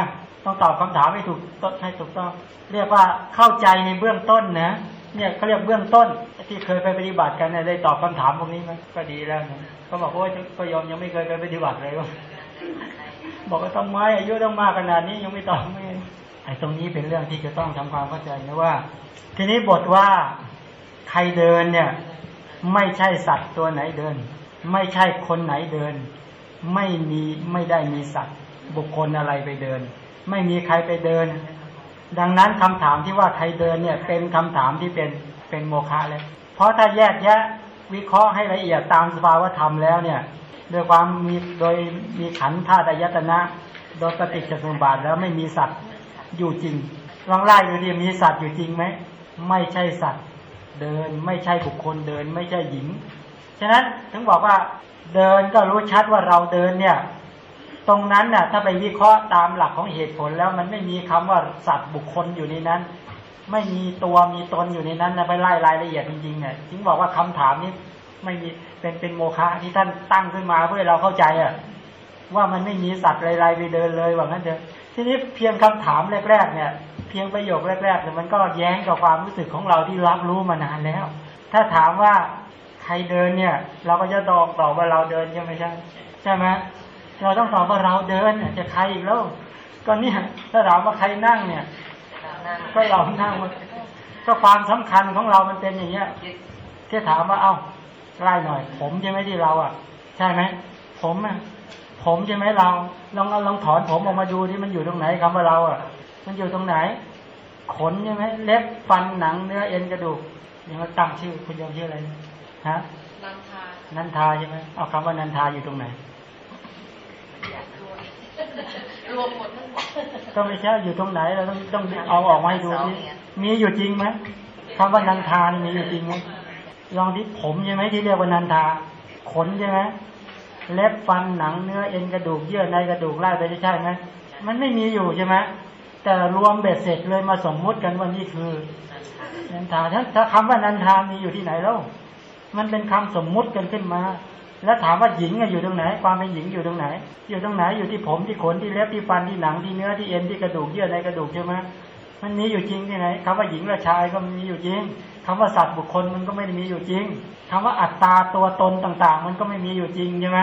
ต้องตอบคำถามให้ถูกต้นให้ถูกต้อง เรียกว่าเข้าใจในเบื้องต้นนะ เนี่ยเขาเรียกเบื้องต้นที่เคยไปปฏิบัติกันเนี่ยได้ตอบคำถามพวกนี้ไหมก็ดีแล้วนะก็บอกว่าก็ยอมยังไม่เคยไปปฏิบัติเลยว่าบอกว่าทำไมอายุต้องมากขนาดนี้ยังไม่ตอบไม่ไอ้ตรงนี้เป็นเรื่องที่จะต้องทำความเข้าใจนะว่า ทีนี้บทว่าใครเดินเนี่ย ไม่ใช่สัตว์ตัวไหนเดิน ไม่ใช่คนไหนเดิน ไม่มีไม่ได้มีสัตว์ บุคคลอะไรไปเดิน ไม่มีใครไปเดิน ดังนั้นคำถามที่ว่าใครเดินเนี่ย เป็นคำถามที่เป็นเป็นโมฆะเลย เพราะถ้าแยกแยะวิเคราะห์ให้ละเอียดตามสภาวธรรมแล้วเนี่ยโดยความมีโดยมีขันธ์ธาตุอายตนะ โดยปฏิจจสมุปบาทแล้วไม่มีสัตว์อยู่จริงลองไล่ดูดิมีสัตว์อยู่จริงไหมไม่ใช่สัตว์เดินไม่ใช่บุคคลเดินไม่ใช่หญิง ฉะนั้นถึงบอกว่าเดินก็รู้ชัดว่าเราเดินเนี่ย ตรงนั้นน่ะถ้าไปวิเคราะห์ตามหลักของเหตุผลแล้วมันไม่มีคำว่าสัตว์บุคคลอยู่ในนั้น ไม่มีตัวมีตนอยู่ในนั้นนะไปไล่รายละเอียดจริงๆเนี่ยจึงบอกว่าคำถามนี้ไม่มีเป็นเป็นโมฆะที่ท่านตั้งขึ้นมาเพื่อเราเข้าใจอะว่ามันไม่มีสัตว์ไรๆไปเดินเลยว่างั้นเถอะทีนี้เพียงคำถามแรก ๆ เนี่ย เพียงประโยคแรกๆเนี่ยมันก็แย้งกับความรู้สึกของเราที่รับรู้มานานแล้ว ถ้าถามว่าใครเดินเนี่ย เราก็จะตอบตอบว่าเราเดินใช่ไหมใช่ใช่ไหม เราต้องตอบว่าเราเดินเนี่ยจะใครอีกแล้ว ก็เนี่ยถ้าถามว่าใครนั่งเนี่ย ก็เรานั่งก็ความสำคัญของเรามันเป็นอย่างเงี้ยที่ถามว่าเอ้าไล่หน่อย ผมใช่ไหมที่เราอะ ใช่ไหมผมอะผมใช่ไหมเราลองเอาลองถอนผมออกมาดูที่มันอยู่ตรงไหนคำว่าเราอะ มันอยู่ตรงไหน ขนใช่ไหมเล็บฟันหนังเนื้อเอ็นกระดูกนี่เขาตั้งชื่อคุณโยมชื่ออะไรนะฮะนันทานันทาใช่ไหมเอาคำว่านันทาอยู่ตรงไหนอยาก รวมรวมหมดทั้งหมดก็ไม่ใช่อยู่ตรงไหนเราต้องต้องเอาออกมาให้ดูนี่มีอยู่จริงไหมคำว่านันทานี่มีอยู่จริงไหมลองที่ผมใช่ไหมที่เรียกว่านันทา ขนใช่ไหมเล็บฟันหนังเนื้อเอ็นกระดูกเยื่อในกระดูกไล่ไปใช่ไหมมันไม่มีอยู่ใช่ไหมแต่รวมเบ็ดเสร็จเลยมาสมมุติกันว่านี่คือนันทาถ้าถ้าคำว่านันทามีอยู่ที่ไหนแล้วมันเป็นคำสมมุติกันขึ้นมา แล้วถามว่าหญิงอะอยู่ตรงไหน ความเป็นหญิงอยู่ตรงไหน อยู่ตรงไหนอยู่ที่ผมที่ขนที่เล็บที่ฟันที่หนังที่เนื้อที่เอ็นที่กระดูกเยื่อในกระดูกใช่ไหมมันมีอยู่จริงที่ไหนคำว่าหญิงและชายก็มีอยู่จริงคำว่าสัตว์บุคคลมันก็ไม่ได้มีอยู่จริงคำว่าอัตตาตัวตนต่าง ๆ มันก็ไม่มีอยู่จริงใช่ไหม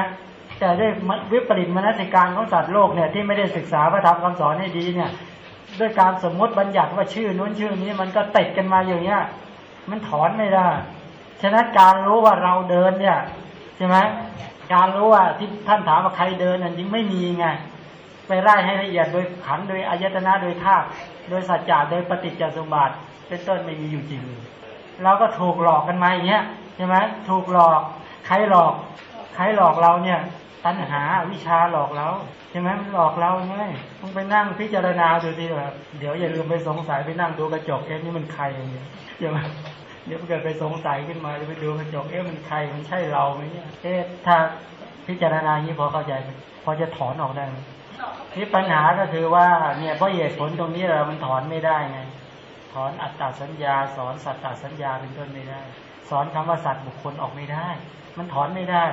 แต่ด้วยวิปริตมนสิการของสัตว์โลกเนี่ยที่ไม่ได้ศึกษาพระธรรมคำสอนให้ดีเนี่ย ด้วยการสมมติบัญญัติว่าชื่อนู้นชื่อนี้มันก็ติดกันมาอย่างเงี้ยมันถอนไม่ได้ ฉะนั้นการรู้ว่าเราเดินเนี่ย ใช่ไหมการรู้ว่าที่ท่านถามว่าใครเดินนั่นยังไม่มีไงไปไล่ให้ละเอียดโดยขันโดยอายตนะโดยธาตุโดยสัจจะโดยปฏิจจสมบัติเป็นต้นไม่มีอยู่จริงเราก็ถูกหลอกกันมาอย่างเงี้ยใช่ไหมถูกหลอกใครหลอกใครหลอกเราเนี่ยตัณหาวิชาหลอกเราใช่ไหมมันหลอกเราไงต้องไปนั่งพิจารณาดูสิแบบเดี๋ยวอย่าลืมไปสงสัยไปนั่งดูกระจกเอ๊ะนี่มันใครอย่างเงี้ยใช่ไหม เดี๋ยวเกิดไปสงสัยขึ้นมาจะไปดูกระจกเอ๊ะมันใครมันใช่เราไหมเนี่ยเอ๊ะถ้าพิจารณาอย่างนี้พอเข้าใจไหมพอจะถอนออกได้ไหมที่ปัญหาก็คือว่าเนี่ยเพราะเหตุผลตรงนี้เรามันถอนไม่ได้ไงถอนอัตตาสัญญา สอนสัตตาสัญญาเป็นต้นไม่ได้ สอนคำว่าสัตว์บุคคลออกไม่ได้ มันถอนไม่ได้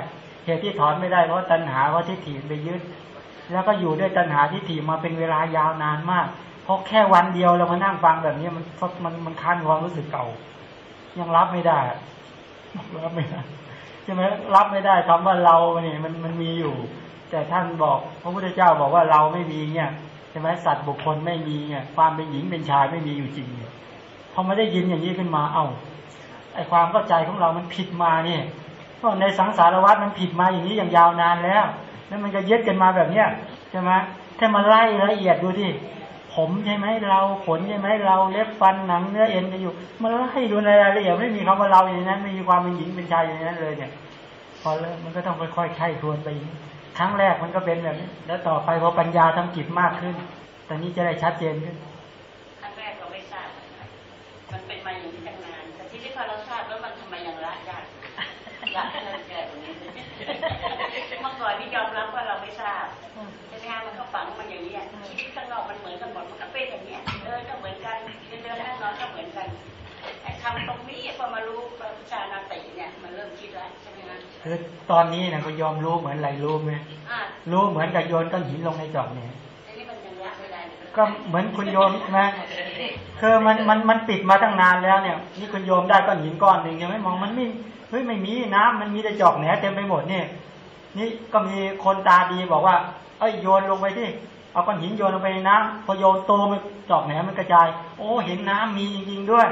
เหตุที่ถอนไม่ได้เพราะตัณหาว่าทิฏฐิไปยึด แล้วก็อยู่ด้วยตัณหาทิฏฐิมาเป็นเวลายาวนานมากเพราะแค่วันเดียวเรามานั่งฟังแบบนี้มันมันมันคันความรู้สึกเก่า ยังรับไม่ได้รับไม่ได้ใช่ไหมรับไม่ได้คำว่าเราเนี่ยมันมันมีอยู่ แต่ท่านบอก พระพุทธเจ้าบอกว่าเราไม่มีเนี่ยใช่ไหมสัตว์บุคคลไม่มีเนี่ยความเป็นหญิงเป็นชายไม่มีอยู่จริงเนี่ยพอมาได้ยินอย่างนี้ขึ้นมา เอ้าไอความเข้าใจของเรามันผิดมาเนี่ยเพราะในสังสารวัฏมันผิดมาอย่างนี้อย่างยาวนานแล้ว แล้วมันก็ยึดกันมาแบบเนี้ยใช่ไหมถ้ามาไล่ละเอียดดูที่ ผมใช่ไหมเราขนใช่ไหมเราเล็บฟันหนังเนื้อเอ็นกันอยู่มันไล่ดูในรายละเอียดไม่มีคำว่าเราอย่างนั้นไม่มีความเป็นหญิงเป็นชายอย่างนั้นเลยเนี่ย พอเริ่มมันก็ต้องค่อยๆไข้ครวนไปอย่างนี้ครั้งแรกมันก็เป็นแบบนี้ แล้วต่อไปพอปัญญาทำจิตมากขึ้น ตอนนี้จะได้ชัดเจนขึ้นครั้งแรกเราไม่ทราบนะครับมันเป็นมาอย่างนี้ตั้งนานแต่ทีนี้พอเราทราบแล้วมันทำไมยังละยากยากให้เราแก้ตรงนี้เมื่อก่อนที่ยอมรับว่าเราไม่ทราบใช่ไหมฮะมันก็ฝังมันอย่างนี้ เป็นอย่างเนี้ยเดินก็เหมือนกันเดินนั่งนอนก็เหมือนกันไอ้คำตรงนี้พอมารู้วิชานาติเนี่ยมันเริ่มคิดแล้วใช่ไหมฮะคือตอนนี้นะก็ยอมรู้เหมือนอะไรรู้ไหมอ่ารู้เหมือนกับโยนก้อนหินลงในจอกเนี่ยทีนี้มันยังละไม่ได้เลยก็เหมือนคุณโยมนะคือมันมันมันปิดมาตั้งนานแล้วเนี่ย นี่คุณโยมได้ก้อนหินก้อนหนึ่งยังไม่มองมันไม่เฮ้ยไม่มีน้ำมันมีแต่จอกแหนเต็มไปหมดเนี่ยนี่ก็มีคนตาดีบอกว่า เอ้ยโยนลงไปที่ เอาก้อนหินโยนลงไปในน้ำพอโยนโตมันจอกแหนมันกระจาย โอ้เห็นน้ำมีจริงๆด้วย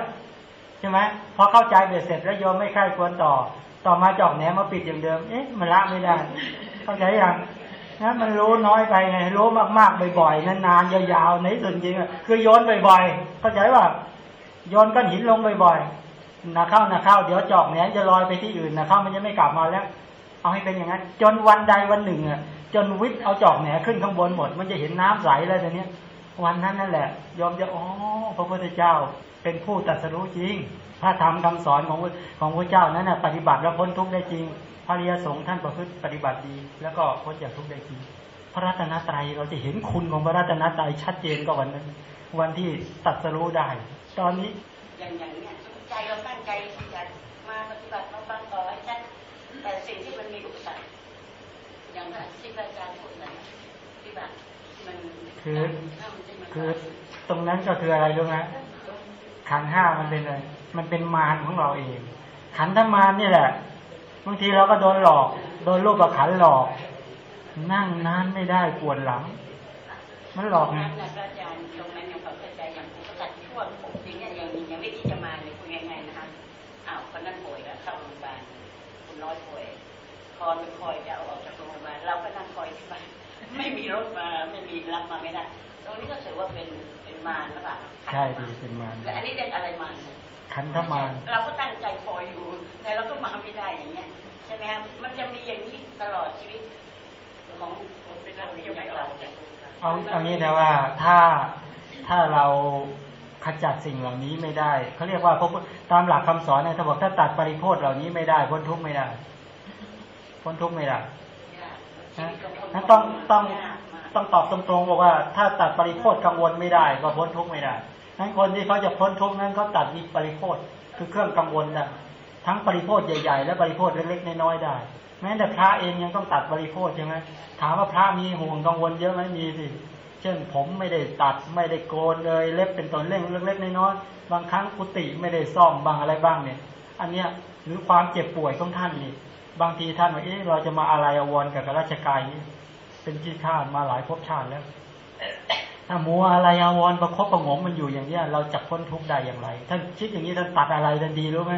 ใช่ไหมพอเข้าใจเบ็ดเสร็จแล้วโยมไม่ใคร่ควรต่อ ต่อมาจอกแหนมาปิดอย่างเดิม เอ๊ะมันละไม่ได้ เข้าใจยังนะมันรู้น้อยไปไงรู้มากๆบ่อยๆนานๆยาวๆในส่วนจริงคือโยนบ่อยๆเข้าใจว่าโยนก้อนหินลงบ่อยๆนะเข้านะเข้าเดี๋ยวจอกแหนจะลอยไปที่อื่นนะเข้ามันจะไม่กลับมาแล้ว เอาให้เป็นอย่างนั้น จนวันใดวันหนึ่งอะ จนวิทย์เอาจอกแหนขึ้นข้างบนหมด มันจะเห็นน้ำใสแล้วตอนนี้วันนั้นนั่นแหละ ยอมจะอ๋อพระพุทธเจ้าเป็นผู้ตรัสรู้จริงถ้าทำคำสอนของของพระเจ้านั้นน่ะปฏิบัติแล้วพ้นทุกข์ได้จริง พระริยสงฆ์ท่านประพฤติปฏิบัติดี แล้วก็พ้นจากทุกข์ได้จริง พระรัตนตรัยเราจะเห็นคุณของพระรัตนตรัยชัดเจนก็วันนั้น วันที่ตรัสรู้ได้ ตอนนี้อย่างอย่างเนี้ยใจเราตั้งใจที่จะมาปฏิบัติมาฟังต่อให้ชัดแต่สิ่งที่มันมีอุป อย่างที่พระอาจารย์พูดนะที่แบบมันคือถ้ามันจะมาคือตรงนั้นก็คืออะไรรู้ไหมขันธ์ห้ามันเป็นอะไรมันเป็นมารของเราเอง ขันธมารนี่แหละบางทีเราก็โดนหลอก โดนรูปขันธ์หลอก นั่งนานไม่ได้ปวดหลัง มันหลอกไงนั้นนะพระอาจารย์ตรงนั้นยังเข้าใจอย่างอุปสรรคช่วงผมอย่างเงี้ยยังยังไม่ที่จะมาเลยพูดง่ายๆนะคะอ้าวคนนั้นป่วยแล้วเข้าโรงพยาบาลคุณน้อยป่วยคอยไปคอยจะเอาออกจาก โรงพยาบาลเราก็นั่งคอยที่บ้านไม่มีรถมาไม่มีรับมาไม่ได้ตรงนี้ก็ถือว่าเป็นเป็นมารหรือเปล่าใช่ดีเป็นมารและอันนี้เรียกอะไรมารขันธมารเราก็ตั้งใจคอยอยู่ แต่เราก็มาไม่ได้อย่างเงี้ยใช่ไหมครับมันจะมีอย่างนี้ตลอดชีวิตของคนเป็นเราที่ไม่เราเนี่ยเอาเอางี้นะว่าถ้าถ้าเราขจัดสิ่งเหล่านี้ไม่ได้เขาเรียกว่าพระพุทธตามหลักคำสอนเนี่ยถ้าบอกถ้าตัดปริโภทเหล่านี้ไม่ได้พ้นทุกข์ไม่ได้พ้นทุกข์ไม่ได้ นะต้องต้องต้องตอบตรงๆบอกว่าถ้าตัดปริโภทกังวลไม่ได้ก็พ้นทุกข์ไม่ได้นั้นคนที่เขาจะพ้นทุกข์นั้นเขาตัดมีปริโภทคือเครื่องกังวลได้ทั้งปริโภทใหญ่ ๆ และปริโภทเล็กๆน้อยๆได้ แม้แต่พระเองยังต้องตัดปริโภทใช่ไหมถามว่าพระมีห่วงกังวลเยอะไหมมีสิเช่นผมไม่ได้ตัดไม่ได้โกนเลยเล็บเป็นตนเล่งเล็กๆน้อยๆบางครั้งกุฏิไม่ได้ซ่อมบางอะไรบ้างเนี่ย อันเนี้ยหรือความเจ็บป่วยของท่านนี่ บางทีท่านว่าเอ๊ะเราจะมาอะไรอาวรกับราชการนี้เป็นที่ข้ามาหลายภพชาติแล้วถ้ามัวอะไรอาวรประคบประงมมันอยู่อย่างเนี้ย เราจะพ้นทุกข์ได้อย่างไร ท่านคิดอย่างนี้ท่านตัดอะไรทันดีรู้ไหม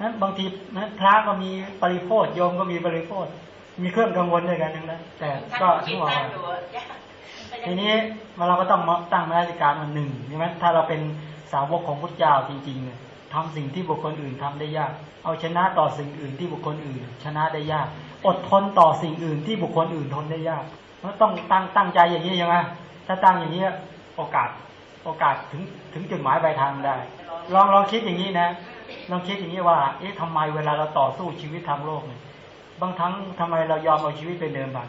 นั้นบางทีนั้นพระก็มีปริโภทโยมก็มีปริโภทมีเครื่องกังวลด้วยกันทั้งนั้นแต่ก็คิที่ดบอกนั่ว่างดูยากทีนี้เราก็ต้องมาตั้งมาตรการมาหนึ่งใช่ไหมถ้าเราเป็นสาวกของพุทธเจ้าจริงๆเนี่ย ทำสิ่งที่บุคคลอื่นทำได้ยาก เอาชนะต่อสิ่งอื่นที่บุคคลอื่น ชนะได้ยาก อดทนต่อสิ่งอื่นที่บุคคลอื่นทนได้ยากเพราะต้องตั้งตั้งใจอย่างนี้ใช่ไหมถ้าตั้งอย่างนี้โอกาสโอกาสถึงถึงจุดหมายปลายทางได้ ลองลองคิดอย่างนี้นะลองคิดอย่างนี้ว่า เอ๊ะทำไมเวลาเราต่อสู้ชีวิตทางโลกเนี่ยบางครั้งทำไมเรายอมเอาชีวิตไปเดิมพัน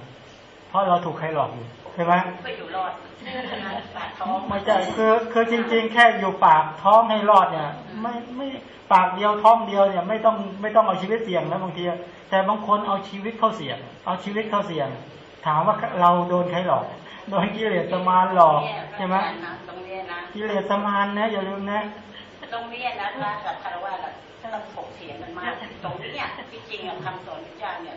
เพราะเราถูกใครหลอกอยู่ ช่ไหมเพื่ออยู่รอดปากท้องไม่ใช่คือคือจริง ๆ แค่อยู่ปากท้องให้รอดเนี่ย ไม่ไม่ปากเดียวท้องเดียวเนี่ยไม่ต้องไม่ต้องเอาชีวิตเสี่ยงนะบางทีแต่บางคนเอาชีวิตเข้าเสี่ยง เอาชีวิตเข้าเสี่ยง ถามว่าเราโดนใครหลอกโดนกิเลสมารหลอกใช่ไหมตรงนี้นะกิเลสมารนะอย่าลืมนะตรงนี้นะพระกับคารวะน่ะต้องถกเถียงกันมากตรงนี้เนี่ยที่จริงอะคำสอนพระเจ้าเนี่ย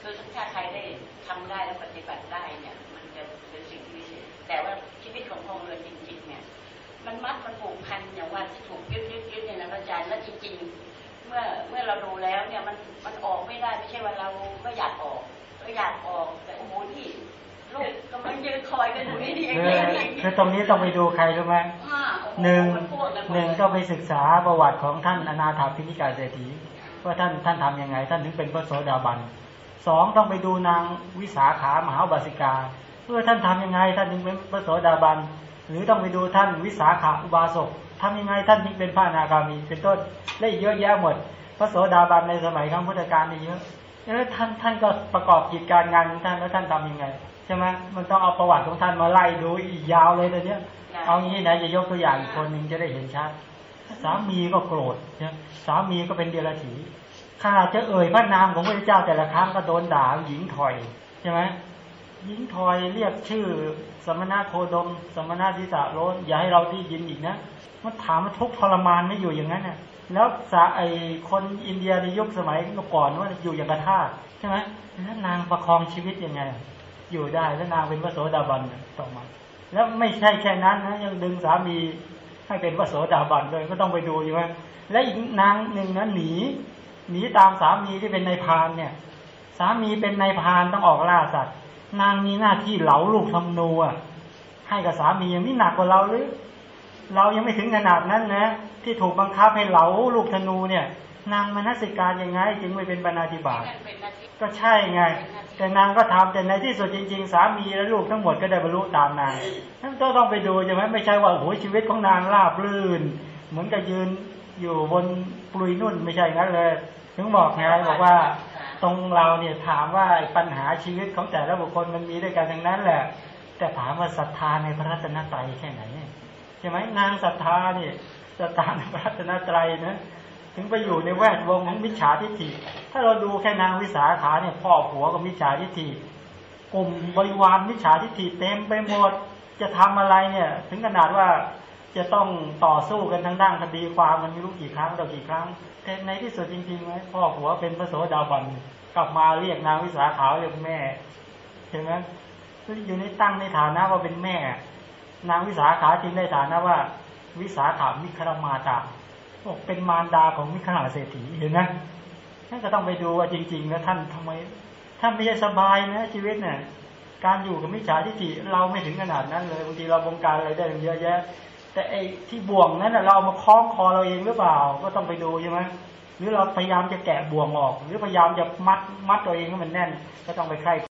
คือถ้าใครได้ทำได้และปฏิบัติได้เนี่ย มันจะเป็นสิ่งที่วิเศษแต่ว่าชีวิตของพงเรือนจริงๆ เนี่ย มันมัดมันผูกพันอย่างว่าที่ถูกยึดยึดยึดเนี่ยนะพระอาจารย์แล้วจริงๆ เมื่อเมื่อเราดูแล้วเนี่ยมันมันออกไม่ได้ไม่ใช่ว่าเราไม่อยากออกเราอยากออกแต่โอ้โหนี่ลูกกำลังยืนคอยกันอยู่นี่นี่เองคือนี่คือตรงนี้ต้องไปดูใครรู้ไหมอ่าโอ้โหนึ่งมันพ่วกัมดหนึ่งก็ไปศึกษาประวัติของท่านอนาถาพิณิกาเศรษฐีว่าท่านท่านทำยังไง ท่านถึงเป็นพระโสดาบัน สองต้องไปดูนางวิสาขามหาอุบาสิกาเพื่อท่านทำยังไงท่านถึงเป็นพระโสดาบัน หรือต้องไปดูท่านวิสาขาอุบาสกทำยังไงท่านถึงเป็นพระอนาคามีเป็นต้นและอีกเยอะแยะหมด พระโสดาบันในสมัยครั้งพุทธกาลนี่เยอะแล้วท่านท่านก็ประกอบกิจการงานของท่านแล้วท่านทำยังไงใช่ไหมมันต้องเอาประวัติของท่านมาไล่ดูอีกยาวเลยตอนเนี้ยเอางี้นะจะยกตัวอย่างอีกคนหนึ่งจะได้เห็นชัดสามีก็โกรธเนี่ยสามีก็เป็นเดรัจฉี ขนาดจะเอ่ยพระนามของพระเจ้าแต่ละครั้งก็โดนด่าหญิงถอยใช่ไหมหญิงถอยเรียกชื่อ สมณะโคดม สมณะทิสาโรนอย่าให้เราได้ยินอีกนะมันถามมันทุกทรมานไม่อยู่อย่างนั้นน่ะแล้วสาไอคนอินเดียในยุคสมัยก่อนว่าอยู่อย่างกระทาใช่ไหมแล้วนางประคองชีวิตยังไง อยู่ได้แล้วนางเป็นพระโสดาบันต่อมา แล้วไม่ใช่แค่นั้นนะยังดึงสามีให้เป็นพระโสดาบันด้วยก็ต้องไปดูอยู่ว่าและอีกนางหนึ่งนะหนี หนีตามสามีที่เป็นนายพานเนี่ย สามีเป็นนายพานต้องออกล่าสัตว์ นางมีหน้าที่เหลาลูกทำนูอะให้กับสามียังนี่หนักกว่าเราหรือ เรายังไม่ถึงขนาดนั้นนะ ที่ถูกบังคับให้เหลาลูกธนูเนี่ย นางมนสิการยังไง จึงไม่เป็นบรรณาธิบาตก็ใช่ไง แต่นางก็ทำแต่ในที่สุดจริง ๆ สามีและลูกทั้งหมดก็ได้บรรลุตามนางนั่นก็ต้องไปดูใช่ไหมไม่ใช่ว่าโอ้ชีวิตของนางราบรื่น เหมือนกับยืนอยู่บนปลุยนุ่นไม่ใช่งั้นเลย ถึงบอกไงบอกว่าตรงเราเนี่ยถามว่าปัญหาชีวิตของแต่ละบุคคลมันมีด้วยกันทั้งนั้นแหละ แต่ถามว่าศรัทธาในพระรัตนตรัยแค่ไหนใช่ไหมนางศรัทธาเนี่ยศรัทธาในพระรัตนตรัยนะถึงไปอยู่ในแวดวงของมิจฉาทิฏฐิ ถ้าเราดูแค่นางวิสาขาเนี่ยพ่อผัวกับมิจฉาทิฏฐิกลุ่มบริวารมิจฉาทิฏฐิเต็มไปหมดจะทำอะไรเนี่ย ถึงขนาดว่า จะต้องต่อสู้กันทั้งด้านคดีความมันไม่รู้กี่ครั้งต่อกี่ครั้งแต่ในที่สุดจริงๆไหมพ่อผัวเป็นพระโสดาบันกลับมาเรียกนางวิสาขาเรียกแม่เห็นไหมอยู่ในตั้งในฐานะว่าเป็นแม่ นางวิสาขาจึงได้ฐานะว่า วิสาขามิครมาตาบอกเป็นมารดาของมิคราเศรษฐีเห็นไหมท่านก็ต้องไปดูว่าจริงๆแล้วท่านทำไมท่านไม่ใช่สบายนะชีวิตเนี่ยการอยู่กับมิจฉาทิฏฐิเราไม่ถึงขนาดนั้นเลยบางทีเราบงการอะไรได้เยอะแยะ แต่ไอ้ที่บ่วงนั้นเราเอามาคล้องคอเราเองหรือเปล่า ก็ต้องไปดูใช่ไหมหรือเราพยายามจะแกะบ่วงออก หรือพยายามจะมัดมัดตัวเองให้มันแน่น ก็ต้องไปไข่